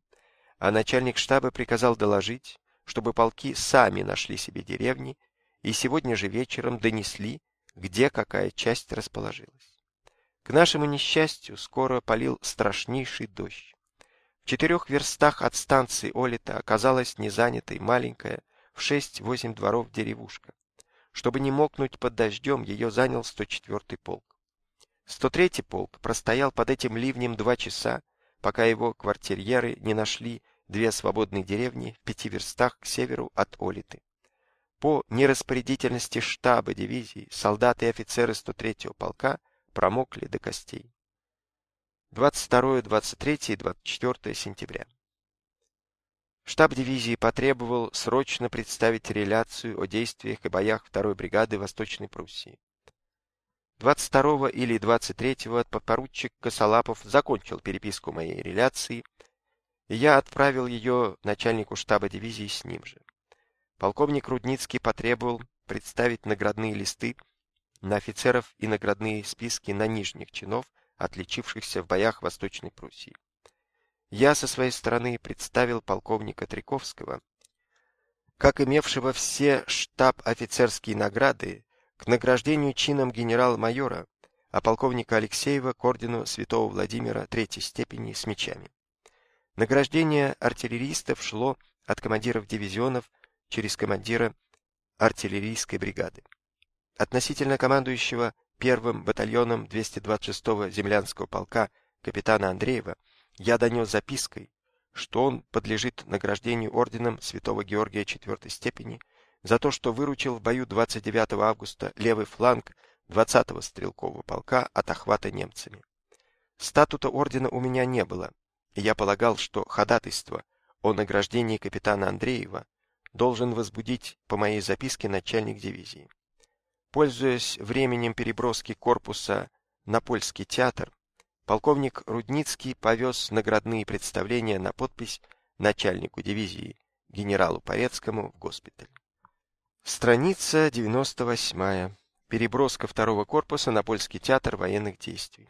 а начальник штаба приказал доложить, чтобы полки сами нашли себе деревни и сегодня же вечером донесли где какая часть расположилась. К нашему несчастью, скоро полил страшнейший дождь. В четырех верстах от станции Олита оказалась незанятой маленькая в шесть-восемь дворов деревушка. Чтобы не мокнуть под дождем, ее занял 104-й полк. 103-й полк простоял под этим ливнем два часа, пока его квартирьеры не нашли две свободные деревни в пяти верстах к северу от Олиты. По нераспорядительности штаба дивизии солдаты и офицеры 103-го полка промокли до костей. 22, 23 и 24 сентября. Штаб дивизии потребовал срочно представить реляцию о действиях и боях 2-й бригады Восточной Пруссии. 22 или 23 подпоручик Косолапов закончил переписку моей реляции, и я отправил ее начальнику штаба дивизии с ним же. Полковник Рудницкий потребовал представить наградные листы на офицеров и наградные списки на нижних чинов, отличившихся в боях Восточной Пруссии. Я со своей стороны представил полковника Триковского, как имевшего все штаб-офицерские награды к награждению чином генерал-майора, а полковника Алексеева к ордену святого Владимира третьей степени с мечами. Награждение артиллеристов шло от командиров дивизионов через командира артиллерийской бригады. Относительно командующего первым батальоном 226-го землянского полка капитана Андреева я донес запиской, что он подлежит награждению орденом Святого Георгия четвертой степени за то, что выручил в бою 29 августа левый фланг 20-го стрелкового полка от охвата немцами. Статута ордена у меня не было, и я полагал, что ходатайство о награждении капитана Андреева должен возбудить по моей записке начальник дивизии. Пользуясь временем переброски корпуса на польский театр, полковник Рудницкий повез наградные представления на подпись начальнику дивизии генералу Порецкому в госпиталь. Страница 98. Переброска второго корпуса на польский театр военных действий.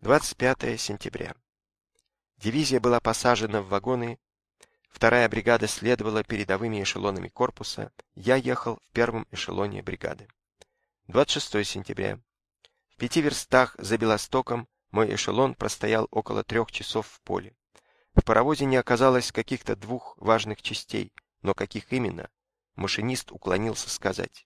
25 сентября. Дивизия была посажена в вагоны, вторая бригада следовала передовыми эшелонами корпуса, я ехал в первом эшелоне бригады. 26 сентября. В пяти верстах за Белостоком мой эшелон простоял около трех часов в поле. В паровозе не оказалось каких-то двух важных частей, но каких именно, машинист уклонился сказать.